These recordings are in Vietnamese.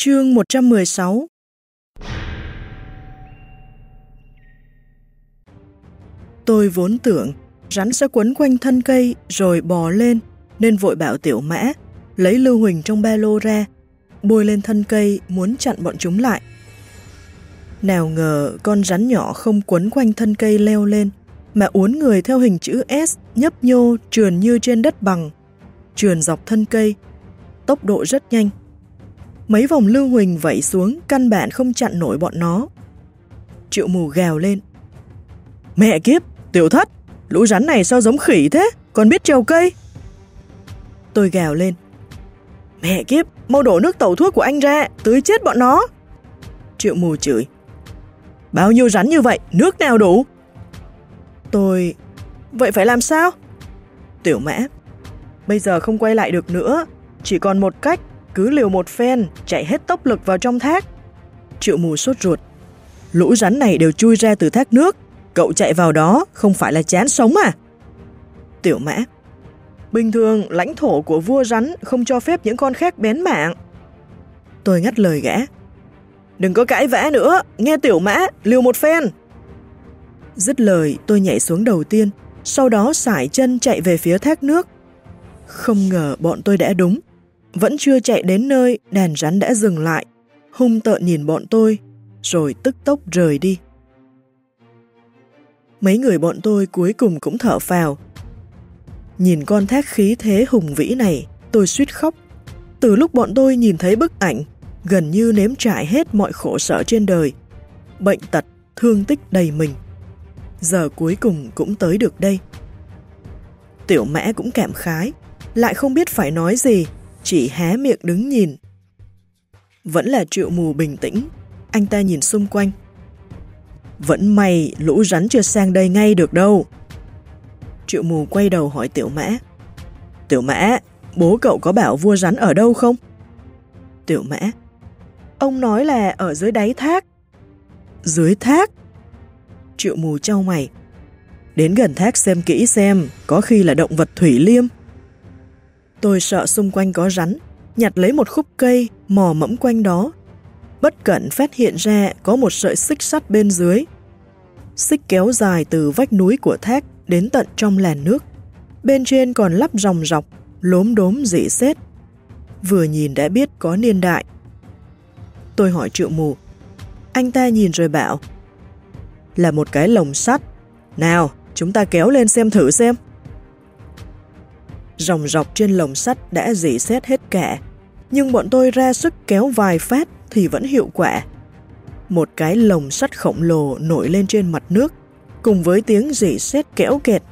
Chương 116 Tôi vốn tưởng rắn sẽ quấn quanh thân cây rồi bò lên, nên vội bảo tiểu mã lấy lưu huỳnh trong ba lô ra, bôi lên thân cây muốn chặn bọn chúng lại. Nào ngờ con rắn nhỏ không quấn quanh thân cây leo lên, mà uốn người theo hình chữ S, nhấp nhô, trườn như trên đất bằng, trườn dọc thân cây, tốc độ rất nhanh Mấy vòng lưu huỳnh vẩy xuống căn bản không chặn nổi bọn nó. Triệu mù gào lên. Mẹ kiếp, tiểu thất, lũ rắn này sao giống khỉ thế, còn biết trèo cây. Tôi gào lên. Mẹ kiếp, mau đổ nước tẩu thuốc của anh ra, tưới chết bọn nó. Triệu mù chửi. Bao nhiêu rắn như vậy, nước nào đủ? Tôi... Vậy phải làm sao? Tiểu mã. Bây giờ không quay lại được nữa, chỉ còn một cách cứ liều một phen, chạy hết tốc lực vào trong thác. Triệu mù sốt ruột. Lũ rắn này đều chui ra từ thác nước, cậu chạy vào đó không phải là chán sống à? Tiểu mã. Bình thường, lãnh thổ của vua rắn không cho phép những con khác bén mạng. Tôi ngắt lời gã. Đừng có cãi vã nữa, nghe tiểu mã, liều một phen. Dứt lời, tôi nhảy xuống đầu tiên, sau đó sải chân chạy về phía thác nước. Không ngờ bọn tôi đã đúng. Vẫn chưa chạy đến nơi, đàn rắn đã dừng lại, hung tợn nhìn bọn tôi, rồi tức tốc rời đi. Mấy người bọn tôi cuối cùng cũng thở phào. Nhìn con thác khí thế hùng vĩ này, tôi suýt khóc. Từ lúc bọn tôi nhìn thấy bức ảnh, gần như nếm trải hết mọi khổ sở trên đời. Bệnh tật, thương tích đầy mình. Giờ cuối cùng cũng tới được đây. Tiểu mã cũng cảm khái, lại không biết phải nói gì chỉ hé miệng đứng nhìn. Vẫn là triệu mù bình tĩnh, anh ta nhìn xung quanh. Vẫn may lũ rắn chưa sang đây ngay được đâu. Triệu mù quay đầu hỏi tiểu mã. Tiểu mã, bố cậu có bảo vua rắn ở đâu không? Tiểu mã. Ông nói là ở dưới đáy thác. Dưới thác? Triệu mù trao mày. Đến gần thác xem kỹ xem, có khi là động vật thủy liêm. Tôi sợ xung quanh có rắn, nhặt lấy một khúc cây, mò mẫm quanh đó. Bất cẩn phát hiện ra có một sợi xích sắt bên dưới. Xích kéo dài từ vách núi của thác đến tận trong làn nước. Bên trên còn lắp ròng rọc, lốm đốm dị xét. Vừa nhìn đã biết có niên đại. Tôi hỏi triệu mù. Anh ta nhìn rồi bảo Là một cái lồng sắt. Nào, chúng ta kéo lên xem thử xem ròng rọc trên lồng sắt đã dỉ xét hết cả, nhưng bọn tôi ra sức kéo vài phát thì vẫn hiệu quả. Một cái lồng sắt khổng lồ nổi lên trên mặt nước, cùng với tiếng dỉ xét kéo kẹt.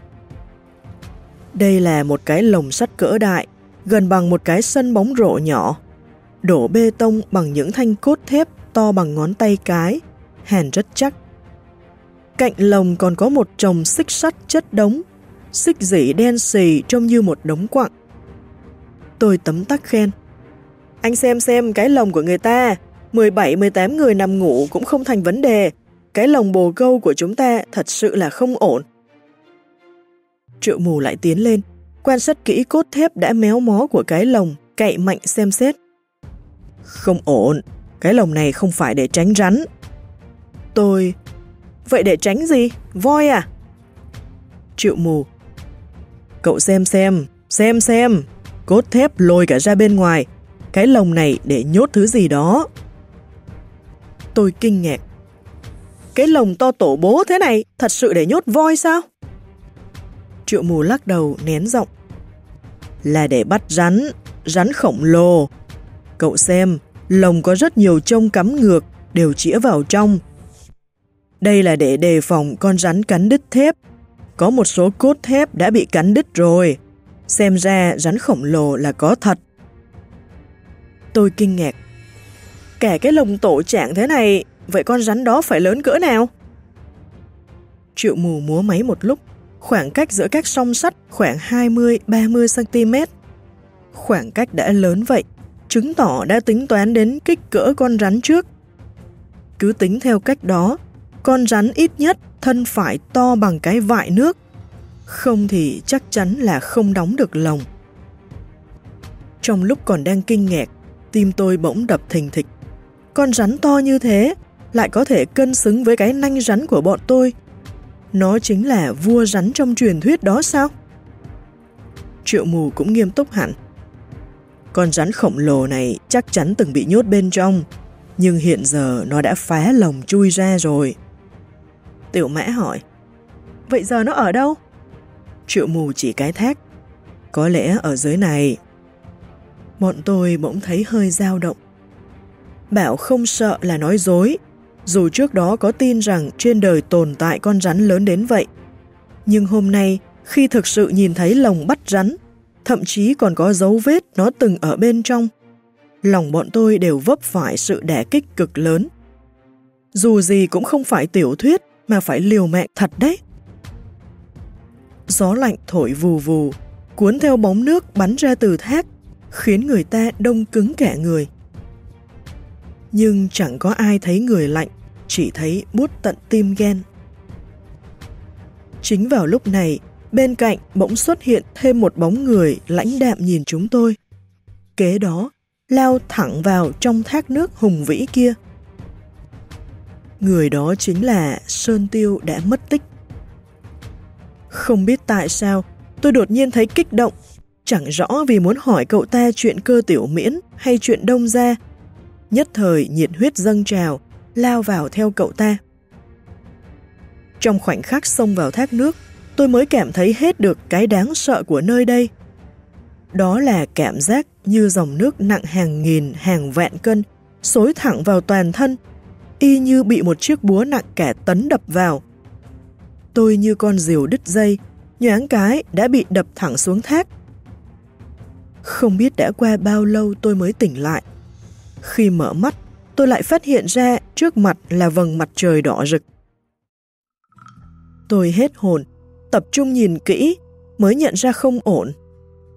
Đây là một cái lồng sắt cỡ đại, gần bằng một cái sân bóng rổ nhỏ, đổ bê tông bằng những thanh cốt thép to bằng ngón tay cái, hàn rất chắc. Cạnh lồng còn có một chồng xích sắt chất đống xích dỉ đen xì trông như một đống quặng. Tôi tấm tắc khen. Anh xem xem cái lồng của người ta, 17-18 người nằm ngủ cũng không thành vấn đề. Cái lồng bồ câu của chúng ta thật sự là không ổn. Triệu mù lại tiến lên, quan sát kỹ cốt thép đã méo mó của cái lồng, cậy mạnh xem xét. Không ổn, cái lồng này không phải để tránh rắn. Tôi... Vậy để tránh gì? Voi à? Triệu mù Cậu xem xem, xem xem, cốt thép lôi cả ra bên ngoài, cái lồng này để nhốt thứ gì đó. Tôi kinh ngạc. Cái lồng to tổ bố thế này thật sự để nhốt voi sao? Triệu mù lắc đầu nén giọng. Là để bắt rắn, rắn khổng lồ. Cậu xem, lồng có rất nhiều trông cắm ngược, đều chĩa vào trong. Đây là để đề phòng con rắn cắn đứt thép có một số cốt thép đã bị cắn đứt rồi. Xem ra rắn khổng lồ là có thật. Tôi kinh ngạc. Cả cái lồng tổ trạng thế này, vậy con rắn đó phải lớn cỡ nào? Triệu mù múa máy một lúc, khoảng cách giữa các song sắt khoảng 20-30cm. Khoảng cách đã lớn vậy, chứng tỏ đã tính toán đến kích cỡ con rắn trước. Cứ tính theo cách đó, con rắn ít nhất thân phải to bằng cái vại nước, không thì chắc chắn là không đóng được lồng. Trong lúc còn đang kinh ngạc, tim tôi bỗng đập thình thịch. con rắn to như thế lại có thể cân xứng với cái nanh rắn của bọn tôi. Nó chính là vua rắn trong truyền thuyết đó sao? Triệu mù cũng nghiêm túc hẳn. Con rắn khổng lồ này chắc chắn từng bị nhốt bên trong, nhưng hiện giờ nó đã phá lồng chui ra rồi. Tiểu mã hỏi, vậy giờ nó ở đâu? Triệu mù chỉ cái thác, có lẽ ở dưới này. Bọn tôi bỗng thấy hơi dao động. Bảo không sợ là nói dối, dù trước đó có tin rằng trên đời tồn tại con rắn lớn đến vậy. Nhưng hôm nay, khi thực sự nhìn thấy lồng bắt rắn, thậm chí còn có dấu vết nó từng ở bên trong, lòng bọn tôi đều vấp phải sự đẻ kích cực lớn. Dù gì cũng không phải tiểu thuyết mà phải liều mạng thật đấy. Gió lạnh thổi vù vù, cuốn theo bóng nước bắn ra từ thác, khiến người ta đông cứng cả người. Nhưng chẳng có ai thấy người lạnh, chỉ thấy bút tận tim ghen. Chính vào lúc này, bên cạnh bỗng xuất hiện thêm một bóng người lãnh đạm nhìn chúng tôi. Kế đó, lao thẳng vào trong thác nước hùng vĩ kia. Người đó chính là Sơn Tiêu đã mất tích. Không biết tại sao, tôi đột nhiên thấy kích động, chẳng rõ vì muốn hỏi cậu ta chuyện cơ tiểu miễn hay chuyện đông gia. Nhất thời nhiệt huyết dâng trào, lao vào theo cậu ta. Trong khoảnh khắc xông vào thác nước, tôi mới cảm thấy hết được cái đáng sợ của nơi đây. Đó là cảm giác như dòng nước nặng hàng nghìn, hàng vạn cân, xối thẳng vào toàn thân, y như bị một chiếc búa nặng kẻ tấn đập vào. Tôi như con diều đứt dây, nhoáng cái đã bị đập thẳng xuống thác. Không biết đã qua bao lâu tôi mới tỉnh lại. Khi mở mắt, tôi lại phát hiện ra trước mặt là vầng mặt trời đỏ rực. Tôi hết hồn, tập trung nhìn kỹ, mới nhận ra không ổn.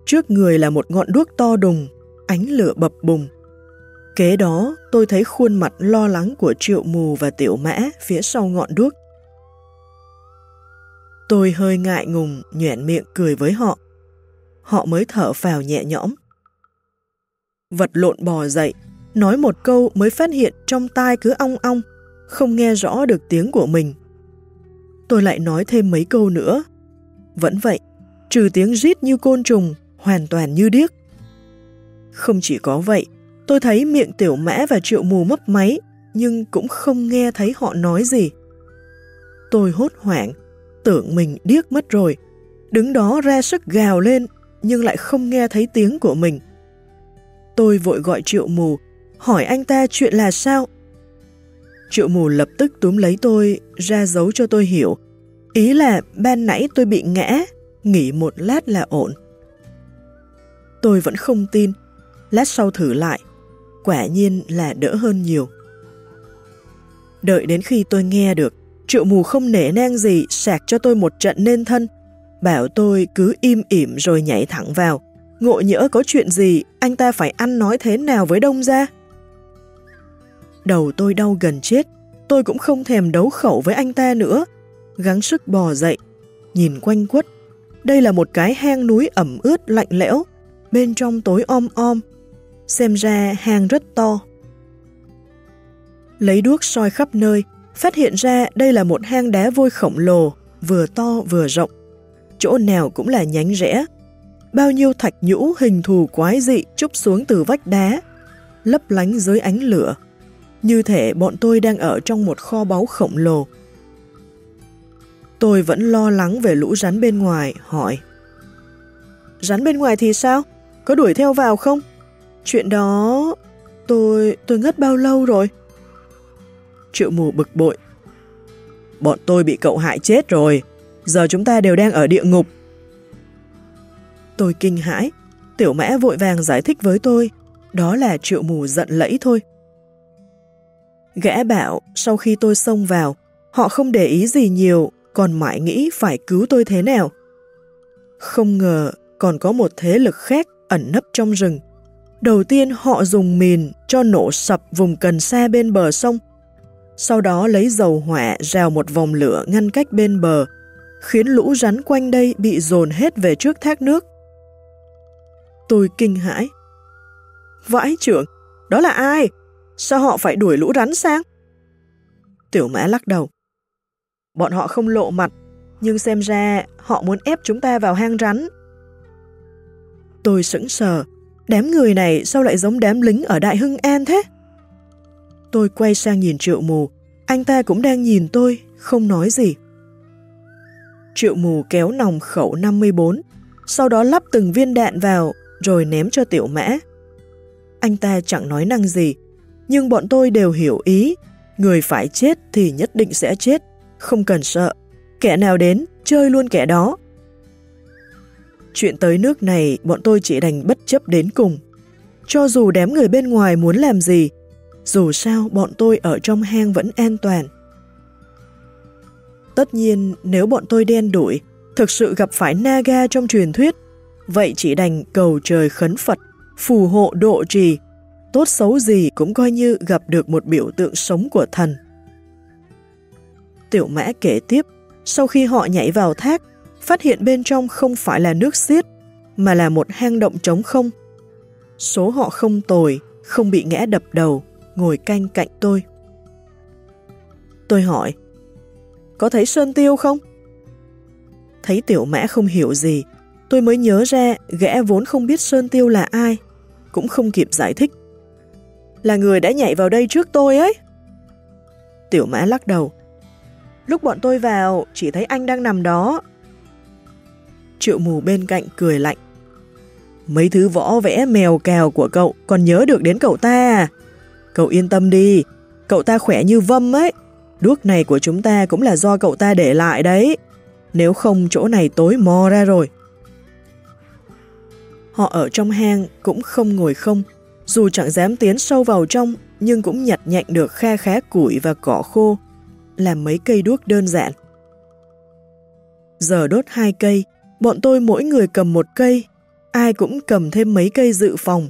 Trước người là một ngọn đuốc to đùng, ánh lửa bập bùng. Kế đó, tôi thấy khuôn mặt lo lắng của triệu mù và tiểu mã phía sau ngọn đuốc. Tôi hơi ngại ngùng, nhoẻn miệng cười với họ. Họ mới thở phào nhẹ nhõm. Vật lộn bò dậy, nói một câu mới phát hiện trong tai cứ ong ong, không nghe rõ được tiếng của mình. Tôi lại nói thêm mấy câu nữa. Vẫn vậy, trừ tiếng rít như côn trùng, hoàn toàn như điếc. Không chỉ có vậy, tôi thấy miệng tiểu mã và triệu mù mấp máy, nhưng cũng không nghe thấy họ nói gì. Tôi hốt hoảng, tưởng mình điếc mất rồi, đứng đó ra sức gào lên, nhưng lại không nghe thấy tiếng của mình. Tôi vội gọi triệu mù, hỏi anh ta chuyện là sao. Triệu mù lập tức túm lấy tôi, ra dấu cho tôi hiểu. Ý là ban nãy tôi bị ngã, nghỉ một lát là ổn. Tôi vẫn không tin, lát sau thử lại, quả nhiên là đỡ hơn nhiều. Đợi đến khi tôi nghe được, triệu mù không nể nang gì sạc cho tôi một trận nên thân, bảo tôi cứ im ỉm rồi nhảy thẳng vào. Ngộ nhỡ có chuyện gì, anh ta phải ăn nói thế nào với đông ra? Đầu tôi đau gần chết, tôi cũng không thèm đấu khẩu với anh ta nữa. Gắng sức bò dậy, nhìn quanh quất. Đây là một cái hang núi ẩm ướt lạnh lẽo, bên trong tối om om. Xem ra hang rất to. Lấy đuốc soi khắp nơi, phát hiện ra đây là một hang đá vôi khổng lồ, vừa to vừa rộng. Chỗ nào cũng là nhánh rẽ. Bao nhiêu thạch nhũ hình thù quái dị trúc xuống từ vách đá, lấp lánh dưới ánh lửa. Như thể bọn tôi đang ở trong một kho báu khổng lồ. Tôi vẫn lo lắng về lũ rắn bên ngoài, hỏi. Rắn bên ngoài thì sao? Có đuổi theo vào không? Chuyện đó... Tôi... tôi ngất bao lâu rồi? Triệu mù bực bội. Bọn tôi bị cậu hại chết rồi. Giờ chúng ta đều đang ở địa ngục. Tôi kinh hãi. Tiểu mã vội vàng giải thích với tôi. Đó là triệu mù giận lẫy thôi. Gã bảo sau khi tôi xông vào, họ không để ý gì nhiều, còn mãi nghĩ phải cứu tôi thế nào. Không ngờ còn có một thế lực khác ẩn nấp trong rừng. Đầu tiên họ dùng mìn cho nổ sập vùng cần xa bên bờ sông. Sau đó lấy dầu hỏa rào một vòng lửa ngăn cách bên bờ, khiến lũ rắn quanh đây bị dồn hết về trước thác nước. Tôi kinh hãi. Vãi trưởng, đó là ai? Sao họ phải đuổi lũ rắn sang? Tiểu mã lắc đầu. Bọn họ không lộ mặt, nhưng xem ra họ muốn ép chúng ta vào hang rắn. Tôi sững sờ, đám người này sao lại giống đám lính ở Đại Hưng An thế? Tôi quay sang nhìn triệu mù, anh ta cũng đang nhìn tôi, không nói gì. Triệu mù kéo nòng khẩu 54, sau đó lắp từng viên đạn vào, rồi ném cho tiểu mã. Anh ta chẳng nói năng gì, nhưng bọn tôi đều hiểu ý, người phải chết thì nhất định sẽ chết, không cần sợ, kẻ nào đến, chơi luôn kẻ đó. Chuyện tới nước này, bọn tôi chỉ đành bất chấp đến cùng. Cho dù đám người bên ngoài muốn làm gì, dù sao bọn tôi ở trong hang vẫn an toàn. Tất nhiên, nếu bọn tôi đen đuổi, thực sự gặp phải Naga trong truyền thuyết, vậy chỉ đành cầu trời khấn Phật, phù hộ độ trì, tốt xấu gì cũng coi như gặp được một biểu tượng sống của thần. Tiểu mã kể tiếp, sau khi họ nhảy vào thác, phát hiện bên trong không phải là nước xiết, mà là một hang động trống không. Số họ không tồi, không bị ngã đập đầu, ngồi canh cạnh tôi. Tôi hỏi, có thấy Sơn Tiêu không? Thấy tiểu mã không hiểu gì, tôi mới nhớ ra gã vốn không biết Sơn Tiêu là ai, cũng không kịp giải thích. Là người đã nhảy vào đây trước tôi ấy. Tiểu mã lắc đầu. Lúc bọn tôi vào, chỉ thấy anh đang nằm đó. Triệu mù bên cạnh cười lạnh. Mấy thứ võ vẽ mèo cào của cậu còn nhớ được đến cậu ta à? Cậu yên tâm đi, cậu ta khỏe như vâm ấy. Đuốc này của chúng ta cũng là do cậu ta để lại đấy. Nếu không chỗ này tối mò ra rồi. Họ ở trong hang cũng không ngồi không. Dù chẳng dám tiến sâu vào trong, nhưng cũng nhặt nhạnh được kha khá củi và cỏ khô, làm mấy cây đuốc đơn giản. Giờ đốt hai cây, bọn tôi mỗi người cầm một cây, ai cũng cầm thêm mấy cây dự phòng.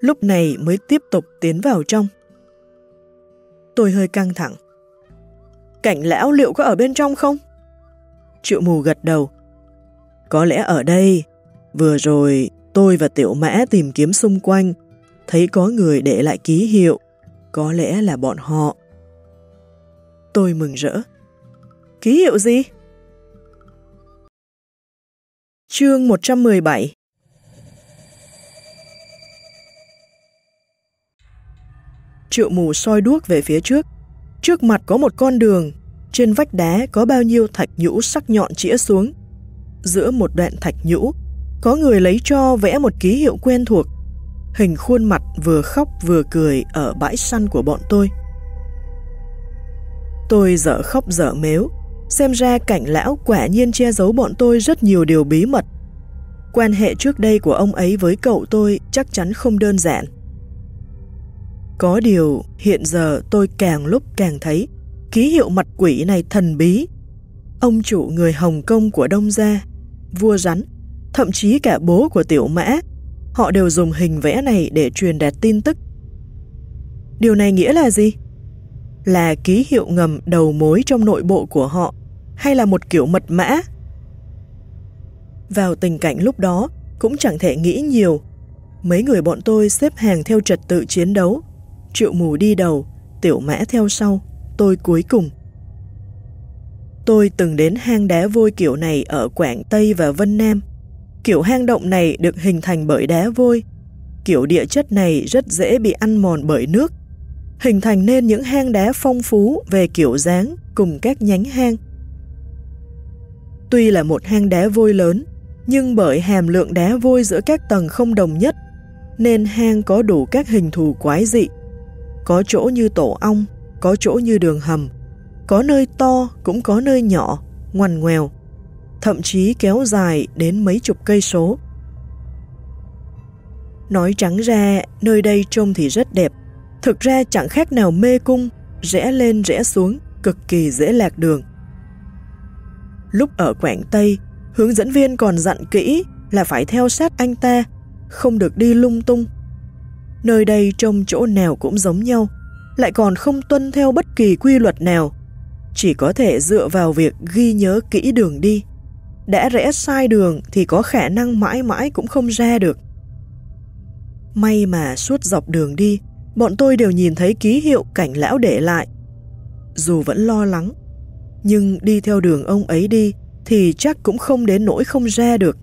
Lúc này mới tiếp tục tiến vào trong. Tôi hơi căng thẳng. Cảnh lão liệu có ở bên trong không? Triệu mù gật đầu. Có lẽ ở đây, vừa rồi tôi và tiểu mã tìm kiếm xung quanh, thấy có người để lại ký hiệu, có lẽ là bọn họ. Tôi mừng rỡ. Ký hiệu gì? Chương 117 Triệu mù soi đuốc về phía trước. Trước mặt có một con đường, trên vách đá có bao nhiêu thạch nhũ sắc nhọn chĩa xuống. Giữa một đoạn thạch nhũ, có người lấy cho vẽ một ký hiệu quen thuộc. Hình khuôn mặt vừa khóc vừa cười ở bãi săn của bọn tôi. Tôi dở khóc dở mếu, xem ra cảnh lão quả nhiên che giấu bọn tôi rất nhiều điều bí mật. Quan hệ trước đây của ông ấy với cậu tôi chắc chắn không đơn giản. Có điều, hiện giờ tôi càng lúc càng thấy ký hiệu mặt quỷ này thần bí. Ông chủ người Hồng Kông của Đông Gia, vua rắn, thậm chí cả bố của tiểu mã, họ đều dùng hình vẽ này để truyền đạt tin tức. Điều này nghĩa là gì? Là ký hiệu ngầm đầu mối trong nội bộ của họ, hay là một kiểu mật mã? Vào tình cảnh lúc đó, cũng chẳng thể nghĩ nhiều. Mấy người bọn tôi xếp hàng theo trật tự chiến đấu, triệu mù đi đầu, tiểu mã theo sau, tôi cuối cùng. Tôi từng đến hang đá vôi kiểu này ở Quảng Tây và Vân Nam. Kiểu hang động này được hình thành bởi đá vôi. Kiểu địa chất này rất dễ bị ăn mòn bởi nước, hình thành nên những hang đá phong phú về kiểu dáng cùng các nhánh hang. Tuy là một hang đá vôi lớn, nhưng bởi hàm lượng đá vôi giữa các tầng không đồng nhất, nên hang có đủ các hình thù quái dị. Có chỗ như tổ ong, có chỗ như đường hầm, có nơi to cũng có nơi nhỏ, ngoằn ngoèo, thậm chí kéo dài đến mấy chục cây số. Nói trắng ra, nơi đây trông thì rất đẹp, thực ra chẳng khác nào mê cung, rẽ lên rẽ xuống, cực kỳ dễ lạc đường. Lúc ở Quảng Tây, hướng dẫn viên còn dặn kỹ là phải theo sát anh ta, không được đi lung tung. Nơi đây trông chỗ nào cũng giống nhau, lại còn không tuân theo bất kỳ quy luật nào, chỉ có thể dựa vào việc ghi nhớ kỹ đường đi. Đã rẽ sai đường thì có khả năng mãi mãi cũng không ra được. May mà suốt dọc đường đi, bọn tôi đều nhìn thấy ký hiệu cảnh lão để lại. Dù vẫn lo lắng, nhưng đi theo đường ông ấy đi thì chắc cũng không đến nỗi không ra được.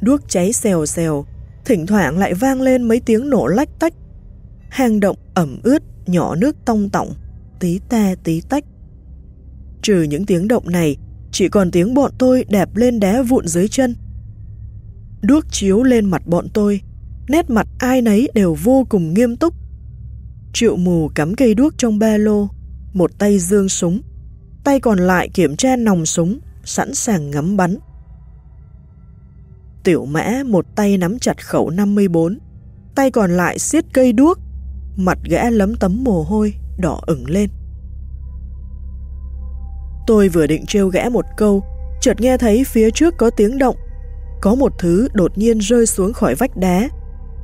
Đuốc cháy xèo xèo, thỉnh thoảng lại vang lên mấy tiếng nổ lách tách. Hang động ẩm ướt, nhỏ nước tông tỏng, tí ta tí tách. Trừ những tiếng động này, chỉ còn tiếng bọn tôi đạp lên đá vụn dưới chân. Đuốc chiếu lên mặt bọn tôi, nét mặt ai nấy đều vô cùng nghiêm túc. Triệu mù cắm cây đuốc trong ba lô, một tay dương súng, tay còn lại kiểm tra nòng súng, sẵn sàng ngắm bắn. Tiểu mã một tay nắm chặt khẩu 54, tay còn lại siết cây đuốc, mặt gã lấm tấm mồ hôi, đỏ ửng lên. Tôi vừa định trêu gã một câu, chợt nghe thấy phía trước có tiếng động. Có một thứ đột nhiên rơi xuống khỏi vách đá,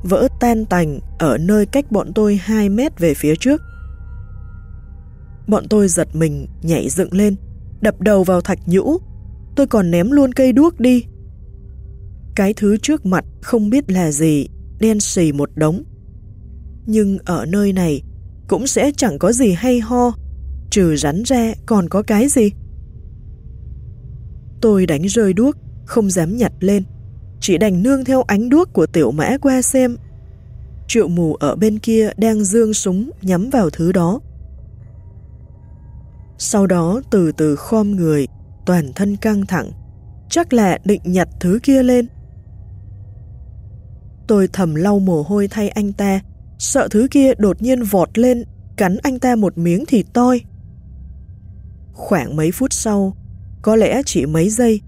vỡ tan tành ở nơi cách bọn tôi 2 mét về phía trước. Bọn tôi giật mình, nhảy dựng lên, đập đầu vào thạch nhũ. Tôi còn ném luôn cây đuốc đi. Cái thứ trước mặt không biết là gì, đen xì một đống. Nhưng ở nơi này cũng sẽ chẳng có gì hay ho, trừ rắn ra còn có cái gì. Tôi đánh rơi đuốc, không dám nhặt lên, chỉ đành nương theo ánh đuốc của tiểu mã qua xem. Triệu mù ở bên kia đang dương súng nhắm vào thứ đó. Sau đó từ từ khom người, toàn thân căng thẳng, chắc là định nhặt thứ kia lên. Tôi thầm lau mồ hôi thay anh ta, sợ thứ kia đột nhiên vọt lên, cắn anh ta một miếng thịt toi. Khoảng mấy phút sau, có lẽ chỉ mấy giây,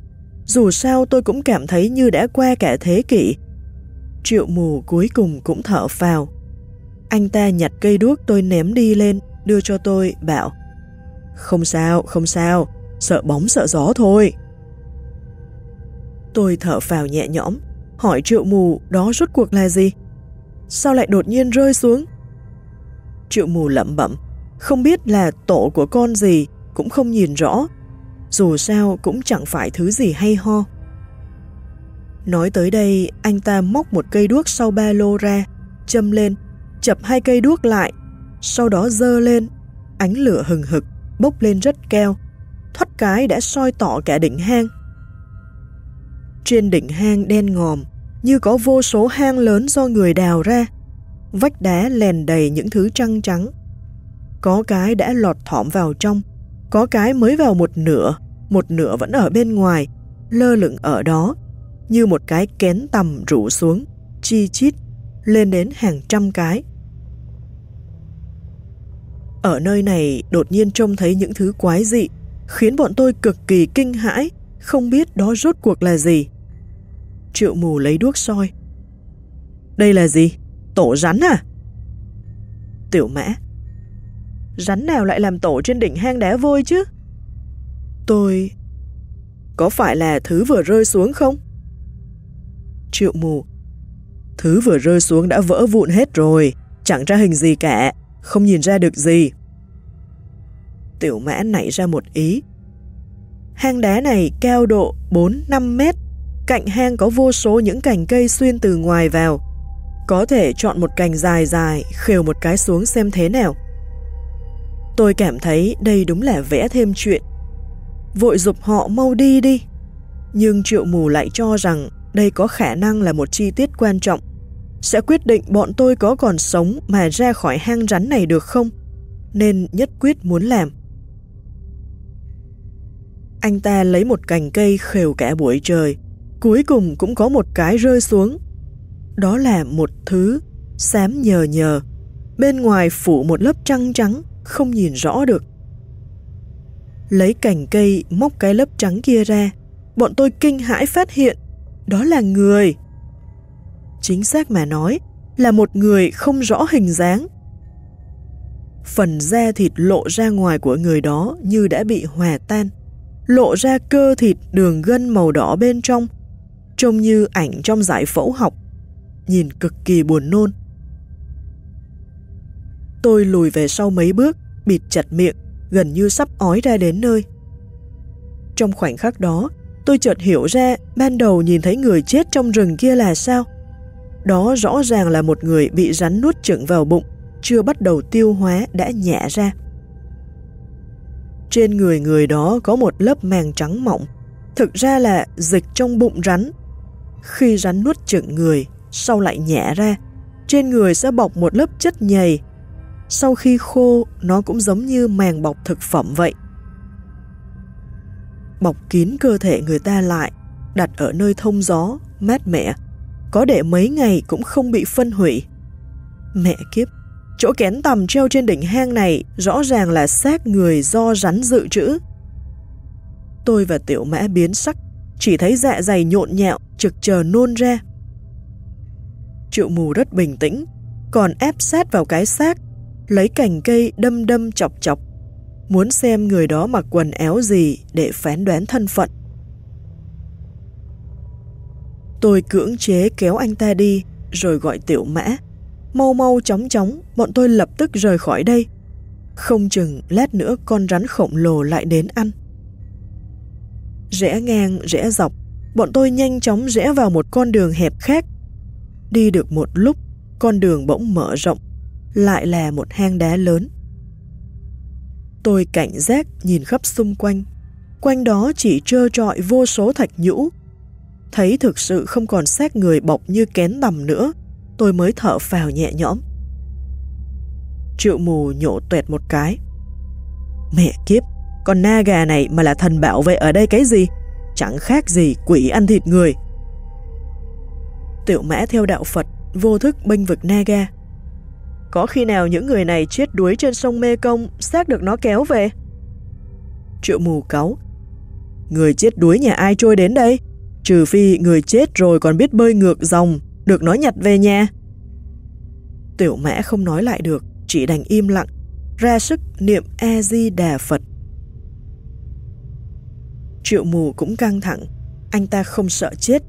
dù sao tôi cũng cảm thấy như đã qua cả thế kỷ. Triệu mù cuối cùng cũng thở phào. Anh ta nhặt cây đuốc tôi ném đi lên, đưa cho tôi, bảo không sao, không sao, sợ bóng sợ gió thôi. Tôi thở phào nhẹ nhõm, hỏi triệu mù đó rốt cuộc là gì? Sao lại đột nhiên rơi xuống? Triệu mù lẩm bẩm, không biết là tổ của con gì, cũng không nhìn rõ. Dù sao cũng chẳng phải thứ gì hay ho. Nói tới đây, anh ta móc một cây đuốc sau ba lô ra, châm lên, chập hai cây đuốc lại, sau đó dơ lên, ánh lửa hừng hực, bốc lên rất keo, thoát cái đã soi tỏ cả đỉnh hang. Trên đỉnh hang đen ngòm, như có vô số hang lớn do người đào ra, vách đá lèn đầy những thứ trăng trắng. Có cái đã lọt thỏm vào trong, có cái mới vào một nửa, một nửa vẫn ở bên ngoài, lơ lửng ở đó, như một cái kén tầm rủ xuống, chi chít, lên đến hàng trăm cái. Ở nơi này đột nhiên trông thấy những thứ quái dị, khiến bọn tôi cực kỳ kinh hãi, không biết đó rốt cuộc là gì. Triệu mù lấy đuốc soi. Đây là gì? Tổ rắn à? Tiểu mã. Rắn nào lại làm tổ trên đỉnh hang đá vôi chứ? Tôi... Có phải là thứ vừa rơi xuống không? Triệu mù. Thứ vừa rơi xuống đã vỡ vụn hết rồi, chẳng ra hình gì cả, không nhìn ra được gì. Tiểu mã nảy ra một ý. Hang đá này cao độ 4-5 mét, cạnh hang có vô số những cành cây xuyên từ ngoài vào. Có thể chọn một cành dài dài, khều một cái xuống xem thế nào. Tôi cảm thấy đây đúng là vẽ thêm chuyện. Vội dục họ mau đi đi. Nhưng triệu mù lại cho rằng đây có khả năng là một chi tiết quan trọng, sẽ quyết định bọn tôi có còn sống mà ra khỏi hang rắn này được không, nên nhất quyết muốn làm. Anh ta lấy một cành cây khều cả buổi trời, cuối cùng cũng có một cái rơi xuống. Đó là một thứ xám nhờ nhờ, bên ngoài phủ một lớp trăng trắng, không nhìn rõ được. Lấy cành cây móc cái lớp trắng kia ra, bọn tôi kinh hãi phát hiện, đó là người. Chính xác mà nói, là một người không rõ hình dáng. Phần da thịt lộ ra ngoài của người đó như đã bị hòa tan, lộ ra cơ thịt đường gân màu đỏ bên trong, trông như ảnh trong giải phẫu học, nhìn cực kỳ buồn nôn. Tôi lùi về sau mấy bước, bịt chặt miệng, gần như sắp ói ra đến nơi. Trong khoảnh khắc đó, tôi chợt hiểu ra ban đầu nhìn thấy người chết trong rừng kia là sao. Đó rõ ràng là một người bị rắn nuốt chửng vào bụng, chưa bắt đầu tiêu hóa đã nhẹ ra. Trên người người đó có một lớp màng trắng mỏng, thực ra là dịch trong bụng rắn. Khi rắn nuốt chửng người, sau lại nhẹ ra, trên người sẽ bọc một lớp chất nhầy. Sau khi khô, nó cũng giống như màng bọc thực phẩm vậy. Bọc kín cơ thể người ta lại, đặt ở nơi thông gió, mát mẻ, có để mấy ngày cũng không bị phân hủy. Mẹ kiếp, chỗ kén tầm treo trên đỉnh hang này rõ ràng là xác người do rắn dự trữ. Tôi và tiểu mã biến sắc, chỉ thấy dạ dày nhộn nhạo, trực chờ nôn ra. Triệu mù rất bình tĩnh, còn ép sát vào cái xác, lấy cành cây đâm đâm chọc chọc, muốn xem người đó mặc quần áo gì để phán đoán thân phận. Tôi cưỡng chế kéo anh ta đi, rồi gọi tiểu mã. Mau mau chóng chóng, bọn tôi lập tức rời khỏi đây. Không chừng lát nữa con rắn khổng lồ lại đến ăn. Rẽ ngang, rẽ dọc, bọn tôi nhanh chóng rẽ vào một con đường hẹp khác. Đi được một lúc, con đường bỗng mở rộng, lại là một hang đá lớn. Tôi cảnh giác nhìn khắp xung quanh. Quanh đó chỉ trơ trọi vô số thạch nhũ, Thấy thực sự không còn xác người bọc như kén đầm nữa, tôi mới thở phào nhẹ nhõm. Triệu mù nhổ tuẹt một cái. Mẹ kiếp, con na gà này mà là thần bảo vệ ở đây cái gì? Chẳng khác gì quỷ ăn thịt người. Tiểu mã theo đạo Phật, vô thức bênh vực Naga. Có khi nào những người này chết đuối trên sông Mê Công xác được nó kéo về? Triệu mù cáu. Người chết đuối nhà ai trôi đến đây? Trừ phi người chết rồi còn biết bơi ngược dòng, được nói nhặt về nhà. Tiểu mã không nói lại được, chỉ đành im lặng, ra sức niệm A-di-đà Phật. Triệu mù cũng căng thẳng, anh ta không sợ chết,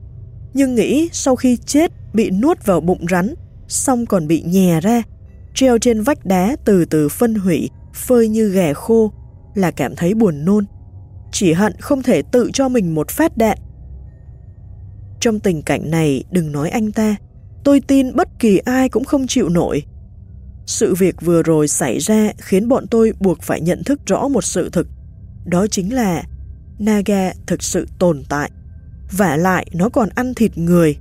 nhưng nghĩ sau khi chết bị nuốt vào bụng rắn, xong còn bị nhè ra, treo trên vách đá từ từ phân hủy, phơi như ghẻ khô, là cảm thấy buồn nôn. Chỉ hận không thể tự cho mình một phát đạn trong tình cảnh này đừng nói anh ta, tôi tin bất kỳ ai cũng không chịu nổi. Sự việc vừa rồi xảy ra khiến bọn tôi buộc phải nhận thức rõ một sự thực. Đó chính là Naga thực sự tồn tại. Và lại nó còn ăn thịt người.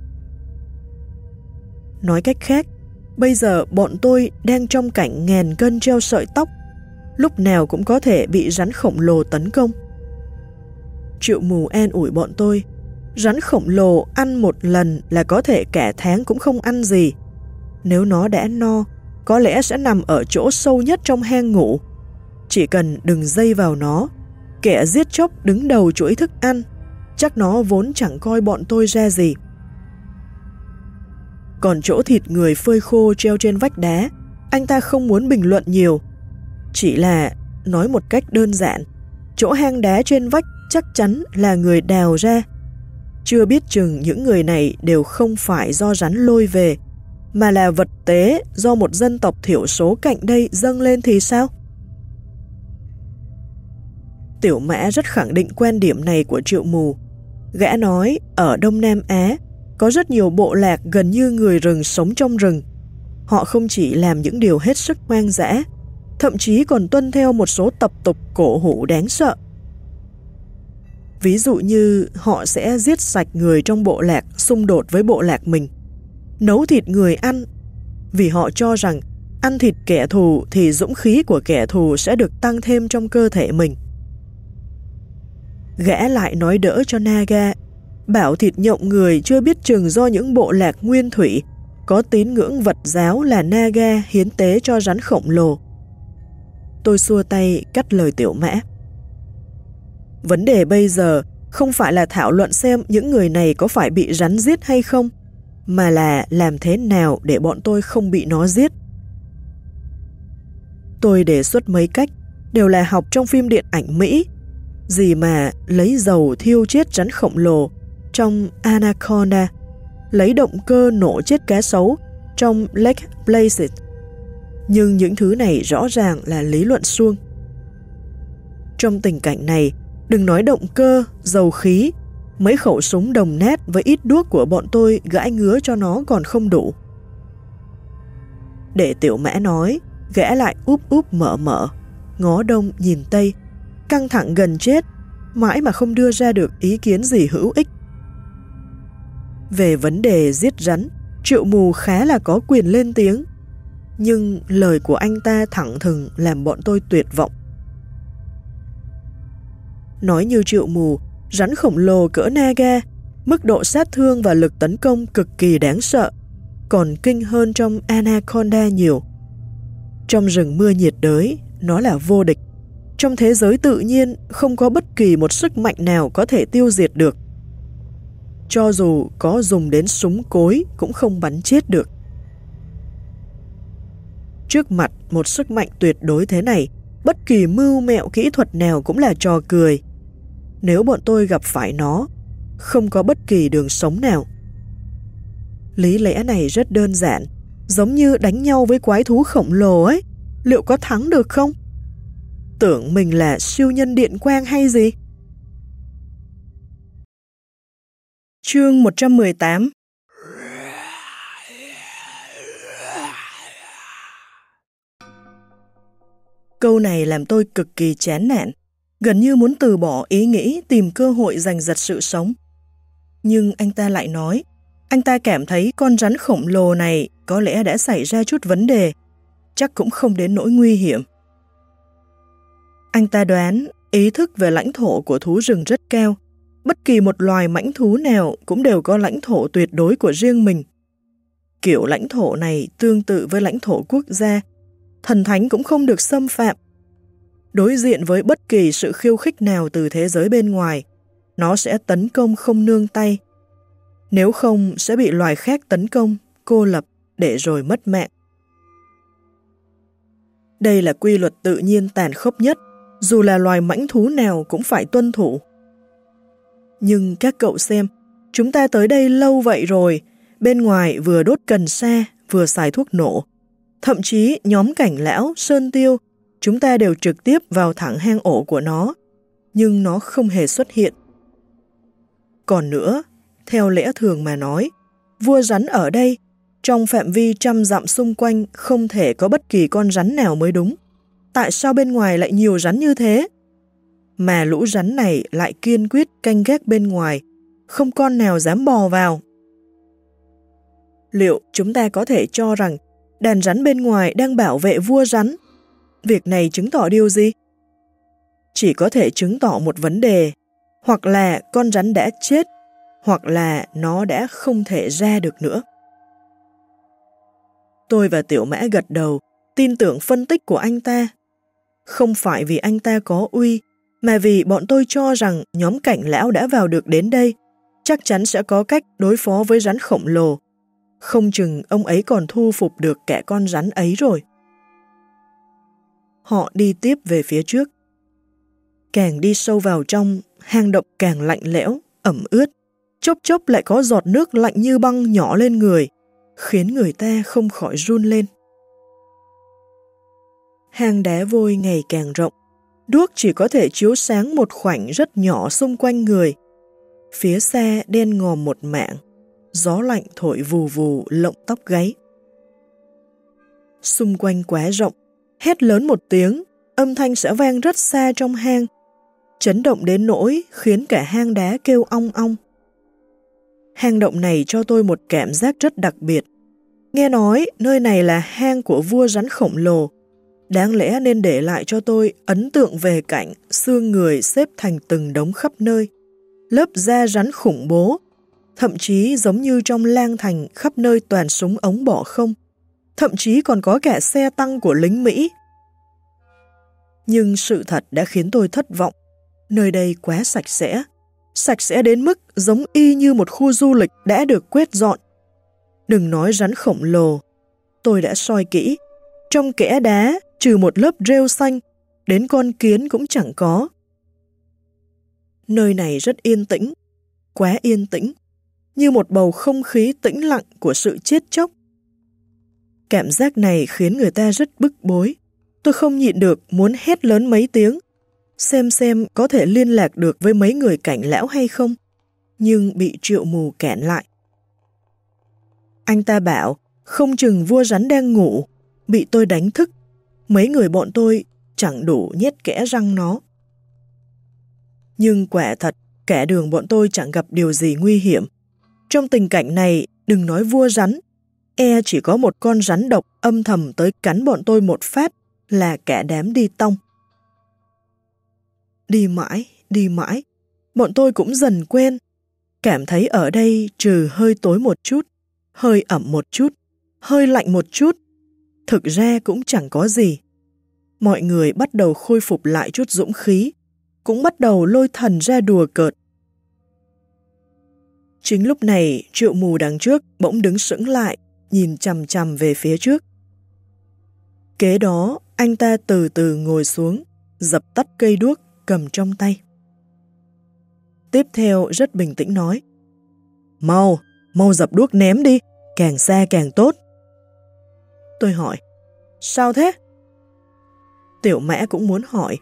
Nói cách khác, bây giờ bọn tôi đang trong cảnh ngàn cân treo sợi tóc, lúc nào cũng có thể bị rắn khổng lồ tấn công. Triệu mù an ủi bọn tôi, Rắn khổng lồ ăn một lần là có thể cả tháng cũng không ăn gì. Nếu nó đã no, có lẽ sẽ nằm ở chỗ sâu nhất trong hang ngủ. Chỉ cần đừng dây vào nó, kẻ giết chóc đứng đầu chuỗi thức ăn, chắc nó vốn chẳng coi bọn tôi ra gì. Còn chỗ thịt người phơi khô treo trên vách đá, anh ta không muốn bình luận nhiều. Chỉ là nói một cách đơn giản, chỗ hang đá trên vách chắc chắn là người đào ra chưa biết chừng những người này đều không phải do rắn lôi về, mà là vật tế do một dân tộc thiểu số cạnh đây dâng lên thì sao? Tiểu mã rất khẳng định quan điểm này của triệu mù. Gã nói, ở Đông Nam Á, có rất nhiều bộ lạc gần như người rừng sống trong rừng. Họ không chỉ làm những điều hết sức hoang dã, thậm chí còn tuân theo một số tập tục cổ hủ đáng sợ Ví dụ như họ sẽ giết sạch người trong bộ lạc xung đột với bộ lạc mình, nấu thịt người ăn, vì họ cho rằng ăn thịt kẻ thù thì dũng khí của kẻ thù sẽ được tăng thêm trong cơ thể mình. Gã lại nói đỡ cho Naga, bảo thịt nhộng người chưa biết chừng do những bộ lạc nguyên thủy có tín ngưỡng vật giáo là Naga hiến tế cho rắn khổng lồ. Tôi xua tay cắt lời tiểu mã. Vấn đề bây giờ không phải là thảo luận xem những người này có phải bị rắn giết hay không, mà là làm thế nào để bọn tôi không bị nó giết. Tôi đề xuất mấy cách, đều là học trong phim điện ảnh Mỹ, gì mà lấy dầu thiêu chết rắn khổng lồ trong Anaconda, lấy động cơ nổ chết cá sấu trong Lake Placid. Nhưng những thứ này rõ ràng là lý luận suông. Trong tình cảnh này, Đừng nói động cơ, dầu khí, Mấy khẩu súng đồng nét với ít đuốc của bọn tôi gãi ngứa cho nó còn không đủ. Để tiểu mã nói, gã lại úp úp mở mở, ngó đông nhìn tây, căng thẳng gần chết, mãi mà không đưa ra được ý kiến gì hữu ích. Về vấn đề giết rắn, triệu mù khá là có quyền lên tiếng, nhưng lời của anh ta thẳng thừng làm bọn tôi tuyệt vọng. Nói như triệu mù, rắn khổng lồ cỡ Naga, mức độ sát thương và lực tấn công cực kỳ đáng sợ, còn kinh hơn trong Anaconda nhiều. Trong rừng mưa nhiệt đới, nó là vô địch. Trong thế giới tự nhiên, không có bất kỳ một sức mạnh nào có thể tiêu diệt được. Cho dù có dùng đến súng cối cũng không bắn chết được. Trước mặt một sức mạnh tuyệt đối thế này, bất kỳ mưu mẹo kỹ thuật nào cũng là trò cười. Nếu bọn tôi gặp phải nó, không có bất kỳ đường sống nào. Lý lẽ này rất đơn giản, giống như đánh nhau với quái thú khổng lồ ấy. Liệu có thắng được không? Tưởng mình là siêu nhân điện quang hay gì? Chương 118 Câu này làm tôi cực kỳ chán nản, gần như muốn từ bỏ ý nghĩ tìm cơ hội giành giật sự sống. Nhưng anh ta lại nói, anh ta cảm thấy con rắn khổng lồ này có lẽ đã xảy ra chút vấn đề, chắc cũng không đến nỗi nguy hiểm. Anh ta đoán ý thức về lãnh thổ của thú rừng rất cao, bất kỳ một loài mãnh thú nào cũng đều có lãnh thổ tuyệt đối của riêng mình. Kiểu lãnh thổ này tương tự với lãnh thổ quốc gia, thần thánh cũng không được xâm phạm. Đối diện với bất kỳ sự khiêu khích nào từ thế giới bên ngoài, nó sẽ tấn công không nương tay. Nếu không sẽ bị loài khác tấn công, cô lập để rồi mất mạng. Đây là quy luật tự nhiên tàn khốc nhất, dù là loài mãnh thú nào cũng phải tuân thủ. Nhưng các cậu xem, chúng ta tới đây lâu vậy rồi, bên ngoài vừa đốt cần sa, vừa xài thuốc nổ. Thậm chí nhóm cảnh lão, sơn tiêu, chúng ta đều trực tiếp vào thẳng hang ổ của nó, nhưng nó không hề xuất hiện. Còn nữa, theo lẽ thường mà nói, vua rắn ở đây, trong phạm vi trăm dặm xung quanh không thể có bất kỳ con rắn nào mới đúng. Tại sao bên ngoài lại nhiều rắn như thế? Mà lũ rắn này lại kiên quyết canh gác bên ngoài, không con nào dám bò vào. Liệu chúng ta có thể cho rằng đàn rắn bên ngoài đang bảo vệ vua rắn? Việc này chứng tỏ điều gì? Chỉ có thể chứng tỏ một vấn đề, hoặc là con rắn đã chết, hoặc là nó đã không thể ra được nữa. Tôi và Tiểu Mã gật đầu, tin tưởng phân tích của anh ta. Không phải vì anh ta có uy, mà vì bọn tôi cho rằng nhóm cảnh lão đã vào được đến đây, chắc chắn sẽ có cách đối phó với rắn khổng lồ. Không chừng ông ấy còn thu phục được kẻ con rắn ấy rồi. Họ đi tiếp về phía trước. Càng đi sâu vào trong, hang động càng lạnh lẽo, ẩm ướt. Chốc chốc lại có giọt nước lạnh như băng nhỏ lên người, khiến người ta không khỏi run lên. Hang đá vôi ngày càng rộng, đuốc chỉ có thể chiếu sáng một khoảnh rất nhỏ xung quanh người. Phía xa đen ngòm một mạng, gió lạnh thổi vù vù lộng tóc gáy. Xung quanh quá rộng, hét lớn một tiếng, âm thanh sẽ vang rất xa trong hang, chấn động đến nỗi khiến cả hang đá kêu ong ong. Hang động này cho tôi một cảm giác rất đặc biệt. Nghe nói nơi này là hang của vua rắn khổng lồ, đáng lẽ nên để lại cho tôi ấn tượng về cảnh xương người xếp thành từng đống khắp nơi, lớp da rắn khủng bố, thậm chí giống như trong lang thành khắp nơi toàn súng ống bỏ không, thậm chí còn có cả xe tăng của lính Mỹ. Nhưng sự thật đã khiến tôi thất vọng, nơi đây quá sạch sẽ, sạch sẽ đến mức giống y như một khu du lịch đã được quét dọn. Đừng nói rắn khổng lồ, tôi đã soi kỹ, trong kẽ đá trừ một lớp rêu xanh, đến con kiến cũng chẳng có. Nơi này rất yên tĩnh, quá yên tĩnh, như một bầu không khí tĩnh lặng của sự chết chóc. Cảm giác này khiến người ta rất bức bối. Tôi không nhịn được muốn hét lớn mấy tiếng, xem xem có thể liên lạc được với mấy người cảnh lão hay không. nhưng bị triệu mù kẹn lại. Anh ta bảo, không chừng vua rắn đang ngủ, bị tôi đánh thức. Mấy người bọn tôi chẳng đủ nhét kẽ răng nó. Nhưng quả thật, kẻ đường bọn tôi chẳng gặp điều gì nguy hiểm. Trong tình cảnh này, đừng nói vua rắn, e chỉ có một con rắn độc âm thầm tới cắn bọn tôi một phát là kẻ đám đi tông. Đi mãi, đi mãi, bọn tôi cũng dần quen, cảm thấy ở đây trừ hơi tối một chút, hơi ẩm một chút, hơi lạnh một chút, thực ra cũng chẳng có gì. Mọi người bắt đầu khôi phục lại chút dũng khí, cũng bắt đầu lôi thần ra đùa cợt. Chính lúc này, triệu mù đằng trước bỗng đứng sững lại, nhìn chằm chằm về phía trước. Kế đó, anh ta từ từ ngồi xuống, dập tắt cây đuốc cầm trong tay. Tiếp theo rất bình tĩnh nói, Mau, mau dập đuốc ném đi, càng xa càng tốt. Tôi hỏi, sao thế? Tiểu mã cũng muốn hỏi,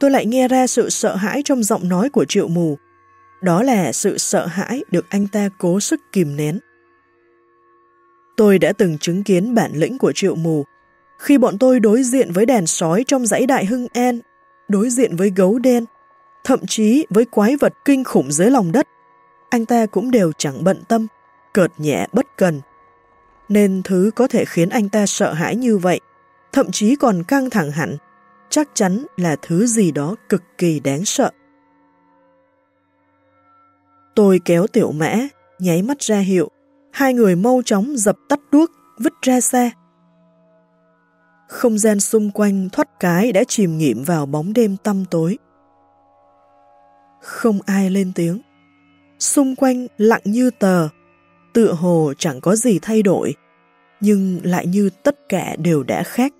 tôi lại nghe ra sự sợ hãi trong giọng nói của triệu mù. Đó là sự sợ hãi được anh ta cố sức kìm nén. Tôi đã từng chứng kiến bản lĩnh của triệu mù khi bọn tôi đối diện với đàn sói trong dãy đại hưng an, đối diện với gấu đen, thậm chí với quái vật kinh khủng dưới lòng đất, anh ta cũng đều chẳng bận tâm, cợt nhẹ bất cần. Nên thứ có thể khiến anh ta sợ hãi như vậy, thậm chí còn căng thẳng hẳn, chắc chắn là thứ gì đó cực kỳ đáng sợ. Tôi kéo tiểu mã, nháy mắt ra hiệu, hai người mau chóng dập tắt đuốc, vứt ra xe Không gian xung quanh thoát cái đã chìm nghiệm vào bóng đêm tăm tối. Không ai lên tiếng. Xung quanh lặng như tờ, tựa hồ chẳng có gì thay đổi, nhưng lại như tất cả đều đã khác.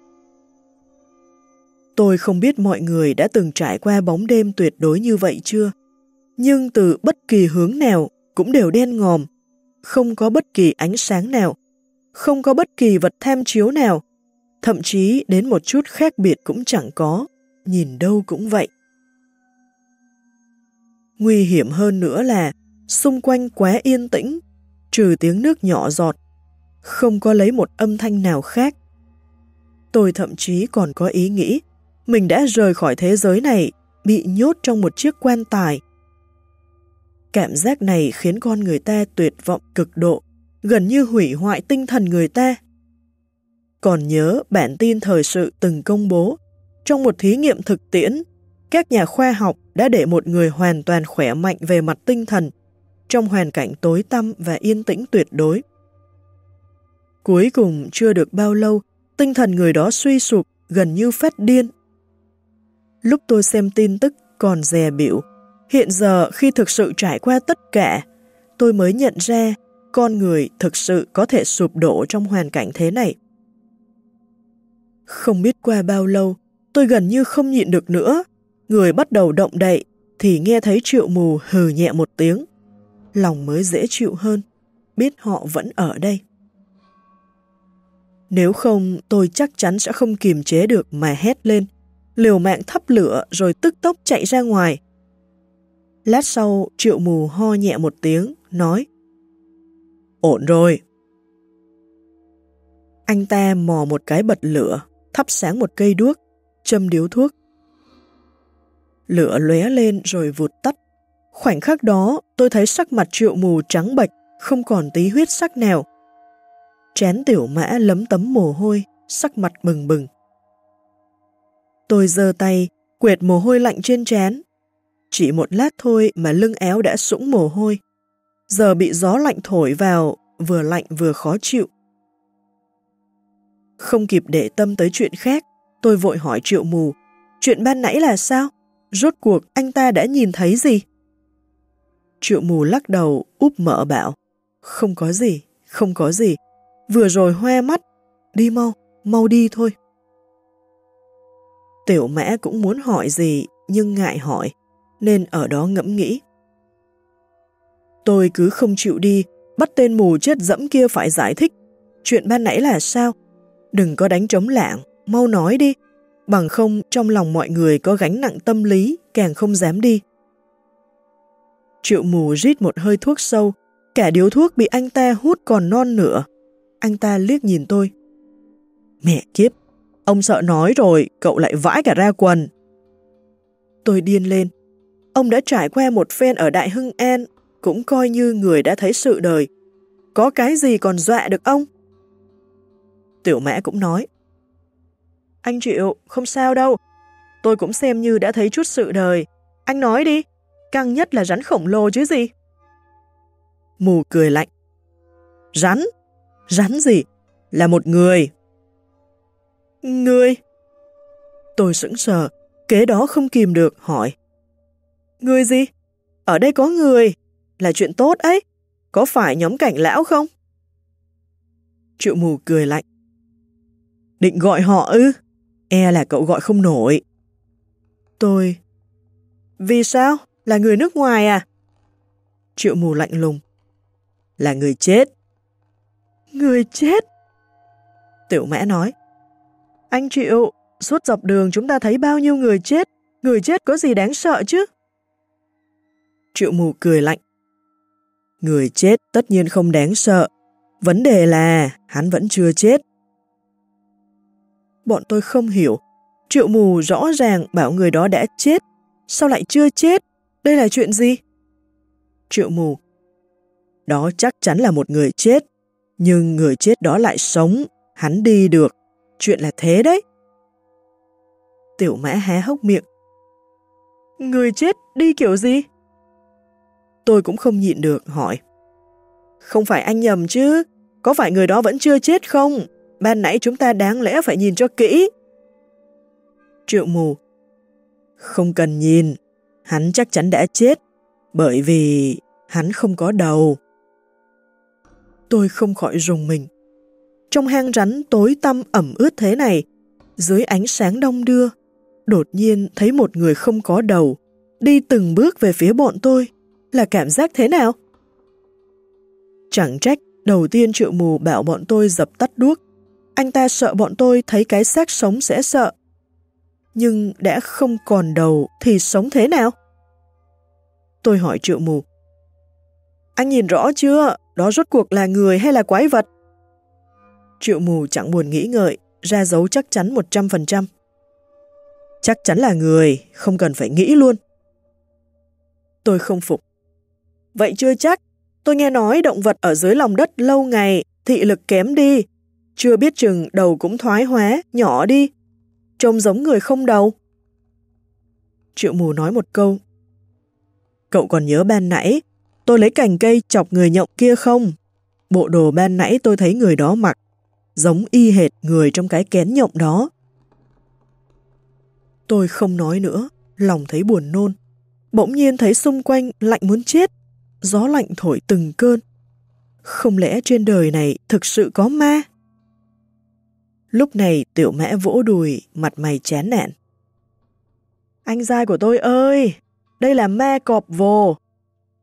Tôi không biết mọi người đã từng trải qua bóng đêm tuyệt đối như vậy chưa, nhưng từ bất kỳ hướng nào cũng đều đen ngòm, không có bất kỳ ánh sáng nào, không có bất kỳ vật tham chiếu nào, thậm chí đến một chút khác biệt cũng chẳng có, nhìn đâu cũng vậy. Nguy hiểm hơn nữa là xung quanh quá yên tĩnh, trừ tiếng nước nhỏ giọt, không có lấy một âm thanh nào khác. Tôi thậm chí còn có ý nghĩ mình đã rời khỏi thế giới này, bị nhốt trong một chiếc quan tài. Cảm giác này khiến con người ta tuyệt vọng cực độ, gần như hủy hoại tinh thần người ta. Còn nhớ bản tin thời sự từng công bố, trong một thí nghiệm thực tiễn, các nhà khoa học đã để một người hoàn toàn khỏe mạnh về mặt tinh thần trong hoàn cảnh tối tăm và yên tĩnh tuyệt đối. Cuối cùng chưa được bao lâu, tinh thần người đó suy sụp, gần như phát điên. Lúc tôi xem tin tức còn dè biểu, hiện giờ khi thực sự trải qua tất cả, tôi mới nhận ra con người thực sự có thể sụp đổ trong hoàn cảnh thế này. Không biết qua bao lâu, tôi gần như không nhịn được nữa. Người bắt đầu động đậy, thì nghe thấy triệu mù hừ nhẹ một tiếng. Lòng mới dễ chịu hơn, biết họ vẫn ở đây. Nếu không, tôi chắc chắn sẽ không kiềm chế được mà hét lên, liều mạng thắp lửa rồi tức tốc chạy ra ngoài. Lát sau, triệu mù ho nhẹ một tiếng, nói Ổn rồi. Anh ta mò một cái bật lửa, thắp sáng một cây đuốc, châm điếu thuốc. Lửa lóe lên rồi vụt tắt. Khoảnh khắc đó, tôi thấy sắc mặt triệu mù trắng bệch, không còn tí huyết sắc nào. Chén tiểu mã lấm tấm mồ hôi, sắc mặt bừng bừng. Tôi giơ tay, quệt mồ hôi lạnh trên chén. Chỉ một lát thôi mà lưng éo đã sũng mồ hôi. Giờ bị gió lạnh thổi vào, vừa lạnh vừa khó chịu. Không kịp để tâm tới chuyện khác, tôi vội hỏi triệu mù, chuyện ban nãy là sao? Rốt cuộc anh ta đã nhìn thấy gì? Triệu mù lắc đầu, úp mở bảo, không có gì, không có gì, vừa rồi hoe mắt, đi mau, mau đi thôi. Tiểu mã cũng muốn hỏi gì, nhưng ngại hỏi, nên ở đó ngẫm nghĩ. Tôi cứ không chịu đi, bắt tên mù chết dẫm kia phải giải thích. Chuyện ban nãy là sao? Đừng có đánh trống lạng, mau nói đi. Bằng không trong lòng mọi người có gánh nặng tâm lý, càng không dám đi. Triệu mù rít một hơi thuốc sâu, cả điếu thuốc bị anh ta hút còn non nữa. Anh ta liếc nhìn tôi. Mẹ kiếp, ông sợ nói rồi, cậu lại vãi cả ra quần. Tôi điên lên. Ông đã trải qua một phen ở Đại Hưng An, cũng coi như người đã thấy sự đời. Có cái gì còn dọa được ông? Tiểu mã cũng nói. Anh chịu, không sao đâu. Tôi cũng xem như đã thấy chút sự đời. Anh nói đi, căng nhất là rắn khổng lồ chứ gì? Mù cười lạnh. Rắn? Rắn gì? Là một người. Người? Tôi sững sờ, kế đó không kìm được, hỏi. Người gì? Ở đây có người, là chuyện tốt ấy. Có phải nhóm cảnh lão không? Triệu mù cười lạnh. Định gọi họ ư? E là cậu gọi không nổi. Tôi... Vì sao? Là người nước ngoài à? Triệu mù lạnh lùng. Là người chết. Người chết? Tiểu mã nói. Anh Triệu, suốt dọc đường chúng ta thấy bao nhiêu người chết. Người chết có gì đáng sợ chứ? Triệu mù cười lạnh. Người chết tất nhiên không đáng sợ. Vấn đề là, hắn vẫn chưa chết. Bọn tôi không hiểu. Triệu mù rõ ràng bảo người đó đã chết. Sao lại chưa chết? Đây là chuyện gì? Triệu mù. Đó chắc chắn là một người chết. Nhưng người chết đó lại sống. Hắn đi được. Chuyện là thế đấy. Tiểu mã há hốc miệng. Người chết đi kiểu gì? Tôi cũng không nhịn được hỏi. Không phải anh nhầm chứ, có phải người đó vẫn chưa chết không? Ban nãy chúng ta đáng lẽ phải nhìn cho kỹ. Triệu mù. Không cần nhìn, hắn chắc chắn đã chết, bởi vì hắn không có đầu. Tôi không khỏi rùng mình. Trong hang rắn tối tăm ẩm ướt thế này, dưới ánh sáng đông đưa, đột nhiên thấy một người không có đầu, đi từng bước về phía bọn tôi là cảm giác thế nào? Chẳng trách, đầu tiên triệu mù bảo bọn tôi dập tắt đuốc. Anh ta sợ bọn tôi thấy cái xác sống sẽ sợ. Nhưng đã không còn đầu thì sống thế nào? Tôi hỏi triệu mù. Anh nhìn rõ chưa? Đó rốt cuộc là người hay là quái vật? Triệu mù chẳng buồn nghĩ ngợi, ra dấu chắc chắn 100%. Chắc chắn là người, không cần phải nghĩ luôn. Tôi không phục. Vậy chưa chắc, tôi nghe nói động vật ở dưới lòng đất lâu ngày, thị lực kém đi, chưa biết chừng đầu cũng thoái hóa, nhỏ đi, trông giống người không đầu. Triệu mù nói một câu. Cậu còn nhớ ban nãy, tôi lấy cành cây chọc người nhộng kia không? Bộ đồ ban nãy tôi thấy người đó mặc, giống y hệt người trong cái kén nhộng đó. Tôi không nói nữa, lòng thấy buồn nôn. Bỗng nhiên thấy xung quanh lạnh muốn chết gió lạnh thổi từng cơn. Không lẽ trên đời này thực sự có ma? Lúc này tiểu mã vỗ đùi, mặt mày chán nản. Anh giai của tôi ơi, đây là ma cọp vồ.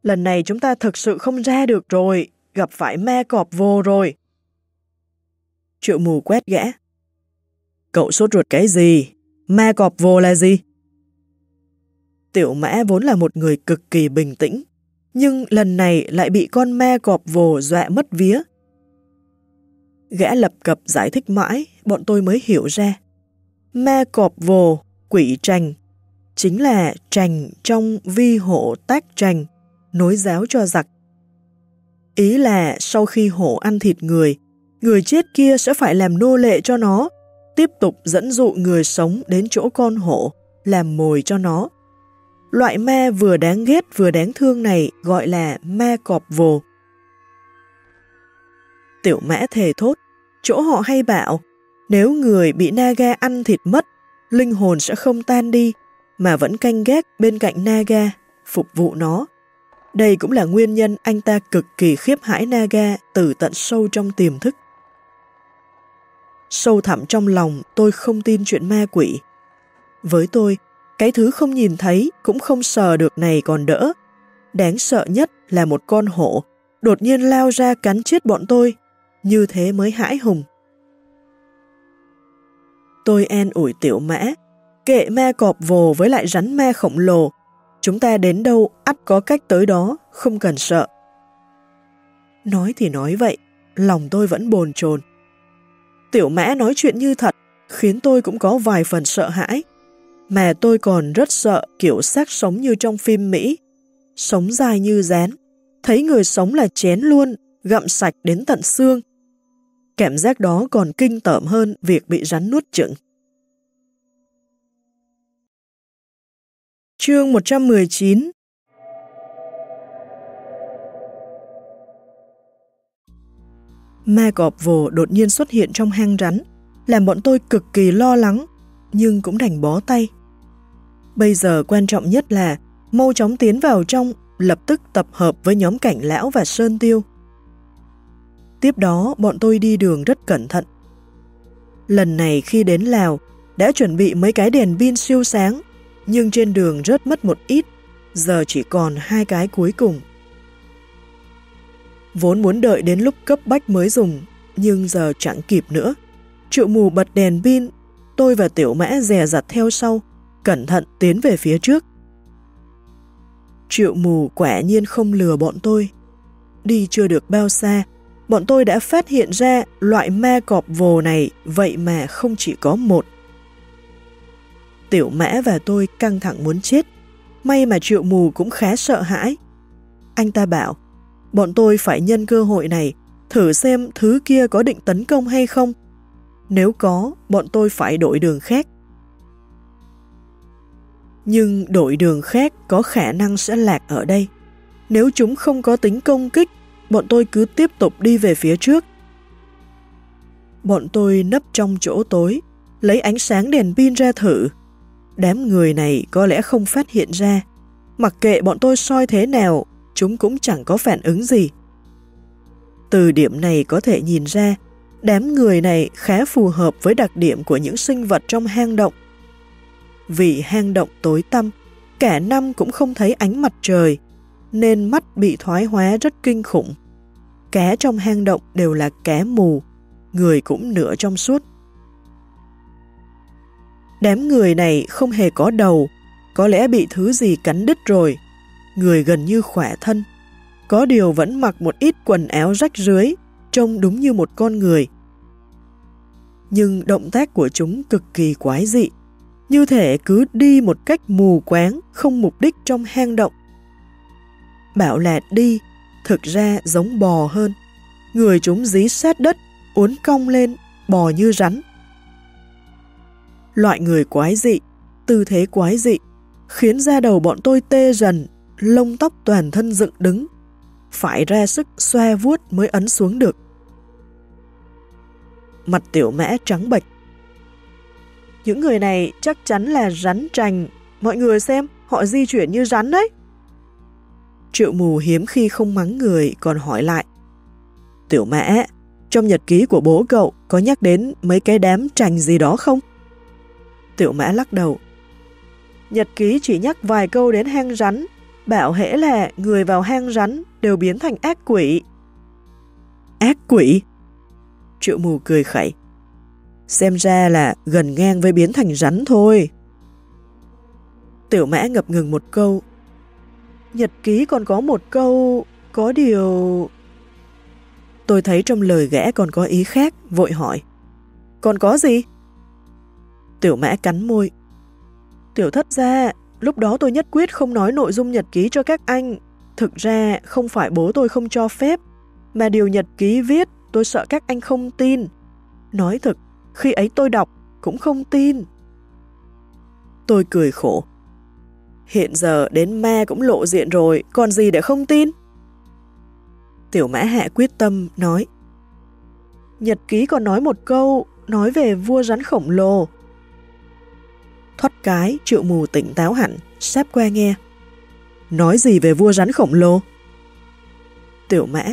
Lần này chúng ta thực sự không ra được rồi, gặp phải ma cọp vồ rồi. Triệu mù quét gã. Cậu sốt ruột cái gì? Ma cọp vồ là gì? Tiểu mã vốn là một người cực kỳ bình tĩnh, nhưng lần này lại bị con me cọp vồ dọa mất vía. Gã lập cập giải thích mãi, bọn tôi mới hiểu ra. Me cọp vồ, quỷ trành, chính là trành trong vi hộ tác trành, nối giáo cho giặc. Ý là sau khi hổ ăn thịt người, người chết kia sẽ phải làm nô lệ cho nó, tiếp tục dẫn dụ người sống đến chỗ con hổ, làm mồi cho nó. Loại ma vừa đáng ghét vừa đáng thương này gọi là ma cọp vồ. Tiểu mã thề thốt, chỗ họ hay bảo, nếu người bị Naga ăn thịt mất, linh hồn sẽ không tan đi, mà vẫn canh gác bên cạnh Naga, phục vụ nó. Đây cũng là nguyên nhân anh ta cực kỳ khiếp hãi Naga từ tận sâu trong tiềm thức. Sâu thẳm trong lòng tôi không tin chuyện ma quỷ. Với tôi, cái thứ không nhìn thấy cũng không sờ được này còn đỡ. Đáng sợ nhất là một con hổ đột nhiên lao ra cắn chết bọn tôi, như thế mới hãi hùng. Tôi an ủi tiểu mã, kệ ma cọp vồ với lại rắn ma khổng lồ, Chúng ta đến đâu ắt có cách tới đó, không cần sợ. Nói thì nói vậy, lòng tôi vẫn bồn chồn. Tiểu mã nói chuyện như thật, khiến tôi cũng có vài phần sợ hãi. Mà tôi còn rất sợ kiểu xác sống như trong phim Mỹ. Sống dài như rán, thấy người sống là chén luôn, gặm sạch đến tận xương. Cảm giác đó còn kinh tởm hơn việc bị rắn nuốt chửng. Chương 119 Ma cọp vồ đột nhiên xuất hiện trong hang rắn, làm bọn tôi cực kỳ lo lắng, nhưng cũng đành bó tay. Bây giờ quan trọng nhất là mau chóng tiến vào trong, lập tức tập hợp với nhóm cảnh lão và sơn tiêu. Tiếp đó, bọn tôi đi đường rất cẩn thận. Lần này khi đến Lào, đã chuẩn bị mấy cái đèn pin siêu sáng, nhưng trên đường rớt mất một ít, giờ chỉ còn hai cái cuối cùng. Vốn muốn đợi đến lúc cấp bách mới dùng, nhưng giờ chẳng kịp nữa. Triệu mù bật đèn pin, tôi và tiểu mã dè dặt theo sau, cẩn thận tiến về phía trước. Triệu mù quả nhiên không lừa bọn tôi. Đi chưa được bao xa, bọn tôi đã phát hiện ra loại ma cọp vồ này vậy mà không chỉ có một. Tiểu mã và tôi căng thẳng muốn chết, may mà triệu mù cũng khá sợ hãi. Anh ta bảo, bọn tôi phải nhân cơ hội này thử xem thứ kia có định tấn công hay không. Nếu có, bọn tôi phải đổi đường khác. Nhưng đội đường khác có khả năng sẽ lạc ở đây. Nếu chúng không có tính công kích, bọn tôi cứ tiếp tục đi về phía trước. Bọn tôi nấp trong chỗ tối, lấy ánh sáng đèn pin ra thử. Đám người này có lẽ không phát hiện ra. Mặc kệ bọn tôi soi thế nào, chúng cũng chẳng có phản ứng gì. Từ điểm này có thể nhìn ra, đám người này khá phù hợp với đặc điểm của những sinh vật trong hang động. Vì hang động tối tăm, cả năm cũng không thấy ánh mặt trời, nên mắt bị thoái hóa rất kinh khủng. Cá trong hang động đều là cá mù, người cũng nửa trong suốt. Đám người này không hề có đầu, có lẽ bị thứ gì cắn đứt rồi, người gần như khỏe thân. Có điều vẫn mặc một ít quần áo rách rưới, trông đúng như một con người. Nhưng động tác của chúng cực kỳ quái dị, như thể cứ đi một cách mù quáng, không mục đích trong hang động. Bảo là đi, thực ra giống bò hơn. Người chúng dí sát đất, uốn cong lên, bò như rắn. Loại người quái dị, tư thế quái dị, khiến da đầu bọn tôi tê dần lông tóc toàn thân dựng đứng, phải ra sức xoa vuốt mới ấn xuống được. Mặt tiểu mã trắng bệch. Những người này chắc chắn là rắn trành, mọi người xem, họ di chuyển như rắn đấy. Triệu mù hiếm khi không mắng người còn hỏi lại. Tiểu mã, trong nhật ký của bố cậu có nhắc đến mấy cái đám trành gì đó không? Tiểu mã lắc đầu. Nhật ký chỉ nhắc vài câu đến hang rắn bảo hễ là người vào hang rắn đều biến thành ác quỷ. Ác quỷ? Triệu mù cười khẩy. Xem ra là gần ngang với biến thành rắn thôi. Tiểu mã ngập ngừng một câu. Nhật ký còn có một câu, có điều... Tôi thấy trong lời gã còn có ý khác, vội hỏi. Còn có gì? Tiểu mã cắn môi. Tiểu thất ra, Lúc đó tôi nhất quyết không nói nội dung nhật ký cho các anh. Thực ra không phải bố tôi không cho phép, mà điều nhật ký viết tôi sợ các anh không tin. Nói thật, khi ấy tôi đọc cũng không tin. Tôi cười khổ. Hiện giờ đến ma cũng lộ diện rồi, còn gì để không tin? Tiểu mã hạ quyết tâm nói Nhật ký còn nói một câu, nói về vua rắn khổng lồ, thoát cái, triệu mù tỉnh táo hẳn, sáp qua nghe. Nói gì về vua rắn khổng lồ? Tiểu mã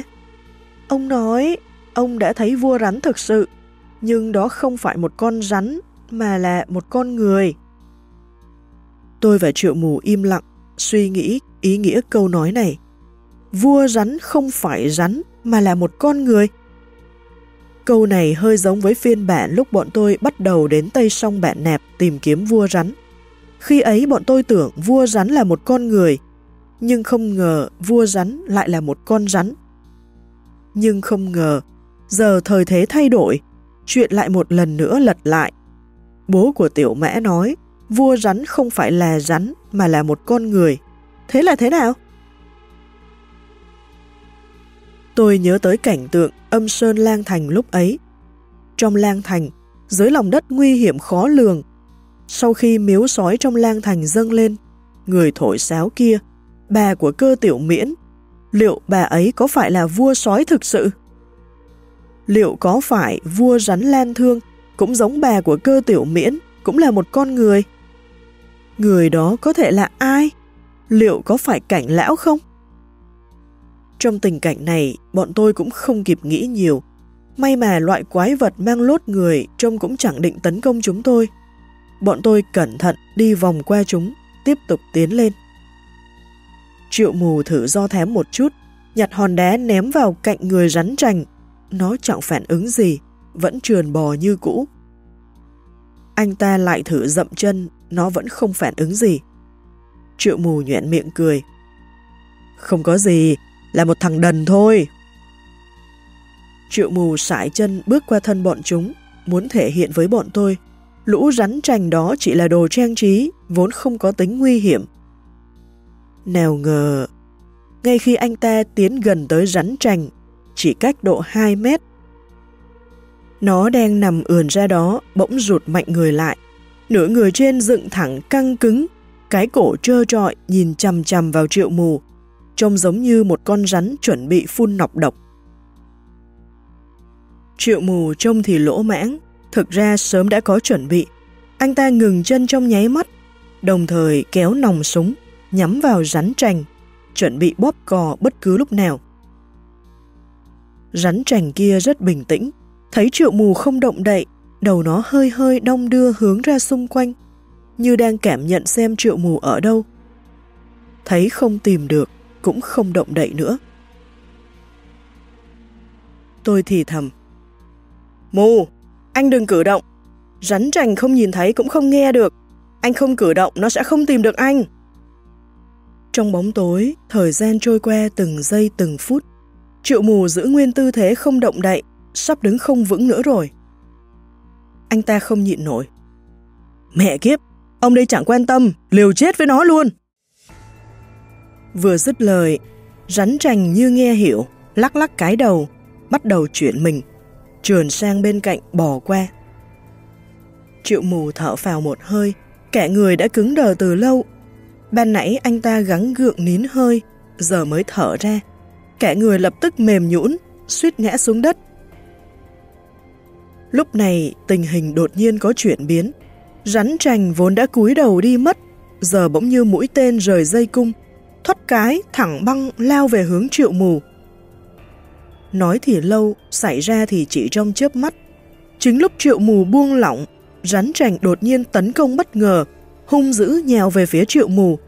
Ông nói, ông đã thấy vua rắn thực sự, nhưng đó không phải một con rắn, mà là một con người. Tôi và triệu mù im lặng, suy nghĩ ý nghĩa câu nói này. Vua rắn không phải rắn, mà là một con người. Câu này hơi giống với phiên bản lúc bọn tôi bắt đầu đến Tây Sông Bạn Nẹp tìm kiếm vua rắn. Khi ấy bọn tôi tưởng vua rắn là một con người, nhưng không ngờ vua rắn lại là một con rắn. Nhưng không ngờ, giờ thời thế thay đổi, chuyện lại một lần nữa lật lại. Bố của tiểu mã nói, vua rắn không phải là rắn mà là một con người. Thế là thế nào? Tôi nhớ tới cảnh tượng âm sơn lang thành lúc ấy. Trong lang thành, dưới lòng đất nguy hiểm khó lường, sau khi miếu sói trong lang thành dâng lên, người thổi sáo kia, bà của cơ tiểu miễn, liệu bà ấy có phải là vua sói thực sự? Liệu có phải vua rắn lan thương cũng giống bà của cơ tiểu miễn, cũng là một con người? Người đó có thể là ai? Liệu có phải cảnh lão không? Trong tình cảnh này, bọn tôi cũng không kịp nghĩ nhiều. May mà loại quái vật mang lốt người trông cũng chẳng định tấn công chúng tôi. Bọn tôi cẩn thận đi vòng qua chúng, tiếp tục tiến lên. Triệu mù thử do thém một chút, nhặt hòn đá ném vào cạnh người rắn trành. Nó chẳng phản ứng gì, vẫn trườn bò như cũ. Anh ta lại thử dậm chân, nó vẫn không phản ứng gì. Triệu mù nhoẹn miệng cười. Không có gì, là một thằng đần thôi. Triệu mù sải chân bước qua thân bọn chúng, muốn thể hiện với bọn tôi. Lũ rắn trành đó chỉ là đồ trang trí, vốn không có tính nguy hiểm. Nào ngờ, ngay khi anh ta tiến gần tới rắn trành, chỉ cách độ 2 mét, nó đang nằm ườn ra đó, bỗng rụt mạnh người lại. Nửa người trên dựng thẳng căng cứng, cái cổ trơ trọi nhìn chằm chằm vào triệu mù, trông giống như một con rắn chuẩn bị phun nọc độc. Triệu mù trông thì lỗ mãng, thực ra sớm đã có chuẩn bị. Anh ta ngừng chân trong nháy mắt, đồng thời kéo nòng súng, nhắm vào rắn trành, chuẩn bị bóp cò bất cứ lúc nào. Rắn trành kia rất bình tĩnh, thấy triệu mù không động đậy, đầu nó hơi hơi đong đưa hướng ra xung quanh, như đang cảm nhận xem triệu mù ở đâu. Thấy không tìm được, cũng không động đậy nữa. Tôi thì thầm. Mù, anh đừng cử động. Rắn trành không nhìn thấy cũng không nghe được. Anh không cử động nó sẽ không tìm được anh. Trong bóng tối, thời gian trôi qua từng giây từng phút. Triệu mù giữ nguyên tư thế không động đậy, sắp đứng không vững nữa rồi. Anh ta không nhịn nổi. Mẹ kiếp, ông đây chẳng quan tâm, liều chết với nó luôn. Vừa dứt lời, rắn trành như nghe hiểu, lắc lắc cái đầu, bắt đầu chuyển mình, trườn sang bên cạnh bò qua. Triệu mù thở phào một hơi, kẻ người đã cứng đờ từ lâu. Ban nãy anh ta gắng gượng nín hơi, giờ mới thở ra. Kẻ người lập tức mềm nhũn, suýt ngã xuống đất. Lúc này tình hình đột nhiên có chuyển biến. Rắn trành vốn đã cúi đầu đi mất, giờ bỗng như mũi tên rời dây cung, thoát cái thẳng băng lao về hướng triệu mù. Nói thì lâu, xảy ra thì chỉ trong chớp mắt. Chính lúc triệu mù buông lỏng, rắn trành đột nhiên tấn công bất ngờ, hung dữ nhào về phía triệu mù.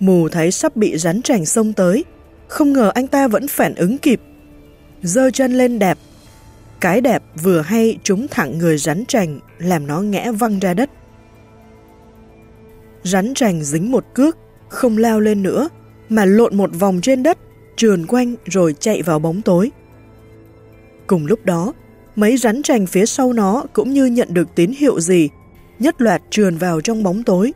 Mù thấy sắp bị rắn trành xông tới, không ngờ anh ta vẫn phản ứng kịp. Dơ chân lên đẹp, cái đẹp vừa hay trúng thẳng người rắn trành, làm nó ngã văng ra đất. Rắn trành dính một cước, không lao lên nữa, mà lộn một vòng trên đất, trườn quanh rồi chạy vào bóng tối. Cùng lúc đó, mấy rắn trành phía sau nó cũng như nhận được tín hiệu gì, nhất loạt trườn vào trong bóng tối.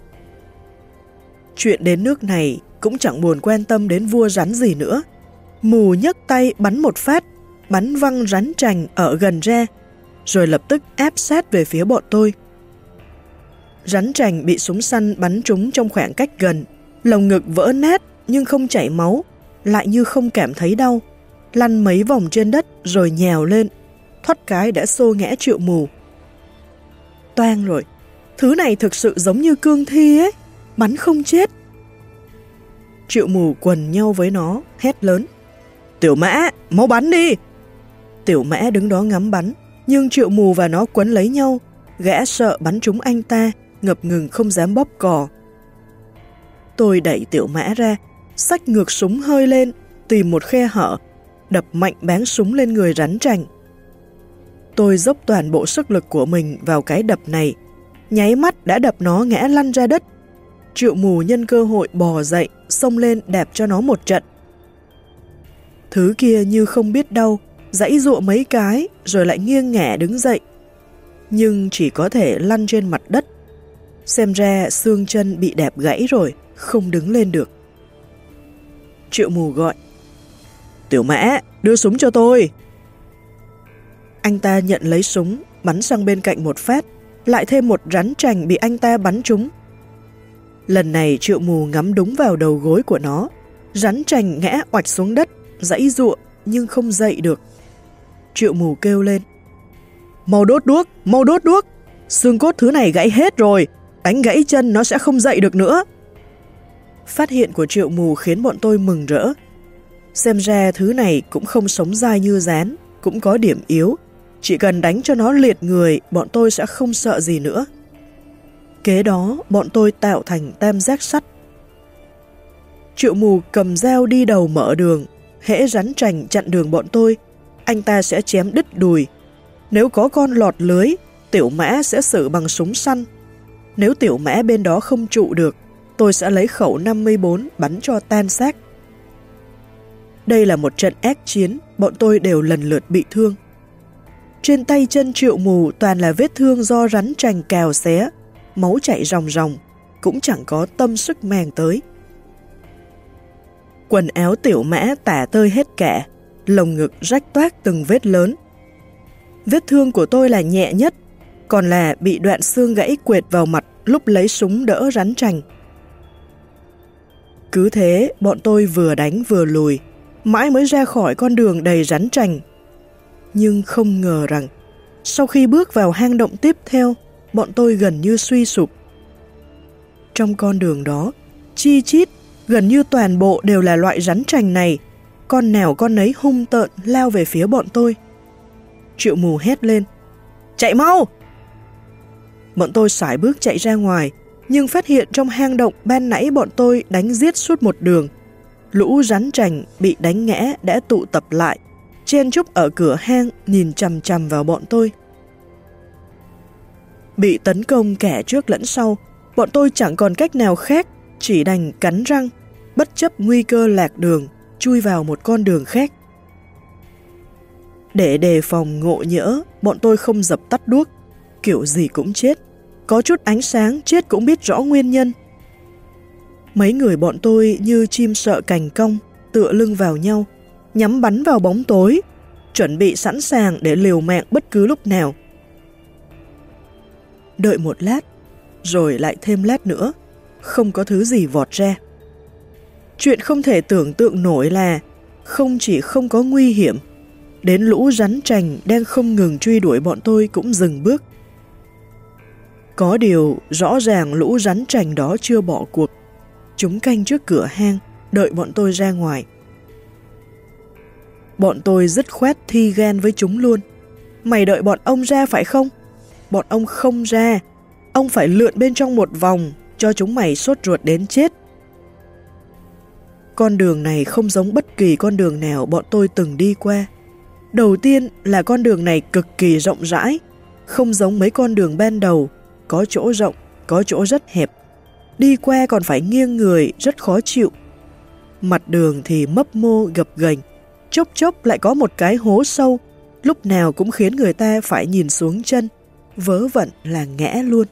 Chuyện đến nước này cũng chẳng buồn quan tâm đến vua rắn gì nữa. Mù nhấc tay bắn một phát, bắn văng rắn trành ở gần ra, rồi lập tức áp sát về phía bọn tôi. Rắn trành bị súng săn bắn trúng trong khoảng cách gần, lồng ngực vỡ nát nhưng không chảy máu, lại như không cảm thấy đau, lăn mấy vòng trên đất rồi nhèo lên, thoát cái đã xô ngã triệu mù. Toan rồi, thứ này thực sự giống như cương thi ấy, bắn không chết. Triệu mù quần nhau với nó, hét lớn. Tiểu mã, mau bắn đi! Tiểu mã đứng đó ngắm bắn, nhưng triệu mù và nó quấn lấy nhau, gã sợ bắn trúng anh ta, ngập ngừng không dám bóp cò. Tôi đẩy tiểu mã ra, sách ngược súng hơi lên, tìm một khe hở, đập mạnh báng súng lên người rắn trành. Tôi dốc toàn bộ sức lực của mình vào cái đập này, nháy mắt đã đập nó ngã lăn ra đất, Triệu mù nhân cơ hội bò dậy, xông lên đẹp cho nó một trận. Thứ kia như không biết đâu, dãy dụa mấy cái rồi lại nghiêng ngẻ đứng dậy. Nhưng chỉ có thể lăn trên mặt đất. Xem ra xương chân bị đẹp gãy rồi, không đứng lên được. Triệu mù gọi. Tiểu mã, đưa súng cho tôi. Anh ta nhận lấy súng, bắn sang bên cạnh một phát, lại thêm một rắn trành bị anh ta bắn trúng. Lần này triệu mù ngắm đúng vào đầu gối của nó, rắn trành ngã oạch xuống đất, dãy ruộng nhưng không dậy được. Triệu mù kêu lên. Mau đốt đuốc, mau đốt đuốc, xương cốt thứ này gãy hết rồi, đánh gãy chân nó sẽ không dậy được nữa. Phát hiện của triệu mù khiến bọn tôi mừng rỡ. Xem ra thứ này cũng không sống dai như rán, cũng có điểm yếu. Chỉ cần đánh cho nó liệt người, bọn tôi sẽ không sợ gì nữa. Kế đó, bọn tôi tạo thành tam giác sắt. Triệu mù cầm dao đi đầu mở đường, hễ rắn trành chặn đường bọn tôi, anh ta sẽ chém đứt đùi. Nếu có con lọt lưới, tiểu mã sẽ xử bằng súng săn. Nếu tiểu mã bên đó không trụ được, tôi sẽ lấy khẩu 54 bắn cho tan xác. Đây là một trận ác chiến, bọn tôi đều lần lượt bị thương. Trên tay chân triệu mù toàn là vết thương do rắn trành cào xé, máu chảy ròng ròng, cũng chẳng có tâm sức màng tới. Quần áo tiểu mã tả tơi hết cả, lồng ngực rách toát từng vết lớn. Vết thương của tôi là nhẹ nhất, còn là bị đoạn xương gãy quệt vào mặt lúc lấy súng đỡ rắn trành. Cứ thế, bọn tôi vừa đánh vừa lùi, mãi mới ra khỏi con đường đầy rắn trành. Nhưng không ngờ rằng, sau khi bước vào hang động tiếp theo, bọn tôi gần như suy sụp. Trong con đường đó, chi chít, gần như toàn bộ đều là loại rắn trành này, con nào con nấy hung tợn lao về phía bọn tôi. Triệu mù hét lên, chạy mau! Bọn tôi sải bước chạy ra ngoài, nhưng phát hiện trong hang động ban nãy bọn tôi đánh giết suốt một đường. Lũ rắn trành bị đánh ngã đã tụ tập lại, chen chúc ở cửa hang nhìn chầm chầm vào bọn tôi. Bị tấn công kẻ trước lẫn sau, bọn tôi chẳng còn cách nào khác, chỉ đành cắn răng, bất chấp nguy cơ lạc đường, chui vào một con đường khác. Để đề phòng ngộ nhỡ, bọn tôi không dập tắt đuốc, kiểu gì cũng chết. Có chút ánh sáng chết cũng biết rõ nguyên nhân. Mấy người bọn tôi như chim sợ cành cong, tựa lưng vào nhau, nhắm bắn vào bóng tối, chuẩn bị sẵn sàng để liều mạng bất cứ lúc nào. Đợi một lát, rồi lại thêm lát nữa, không có thứ gì vọt ra. Chuyện không thể tưởng tượng nổi là không chỉ không có nguy hiểm, đến lũ rắn trành đang không ngừng truy đuổi bọn tôi cũng dừng bước. Có điều rõ ràng lũ rắn trành đó chưa bỏ cuộc. Chúng canh trước cửa hang, đợi bọn tôi ra ngoài. Bọn tôi dứt khoát thi ghen với chúng luôn. Mày đợi bọn ông ra phải không? Bọn ông không ra. Ông phải lượn bên trong một vòng, cho chúng mày sốt ruột đến chết. Con đường này không giống bất kỳ con đường nào bọn tôi từng đi qua. Đầu tiên là con đường này cực kỳ rộng rãi, không giống mấy con đường ban đầu, có chỗ rộng, có chỗ rất hẹp. Đi qua còn phải nghiêng người, rất khó chịu. Mặt đường thì mấp mô gập ghềnh, chốc chốc lại có một cái hố sâu, lúc nào cũng khiến người ta phải nhìn xuống chân, vớ vẩn là ngẽ luôn.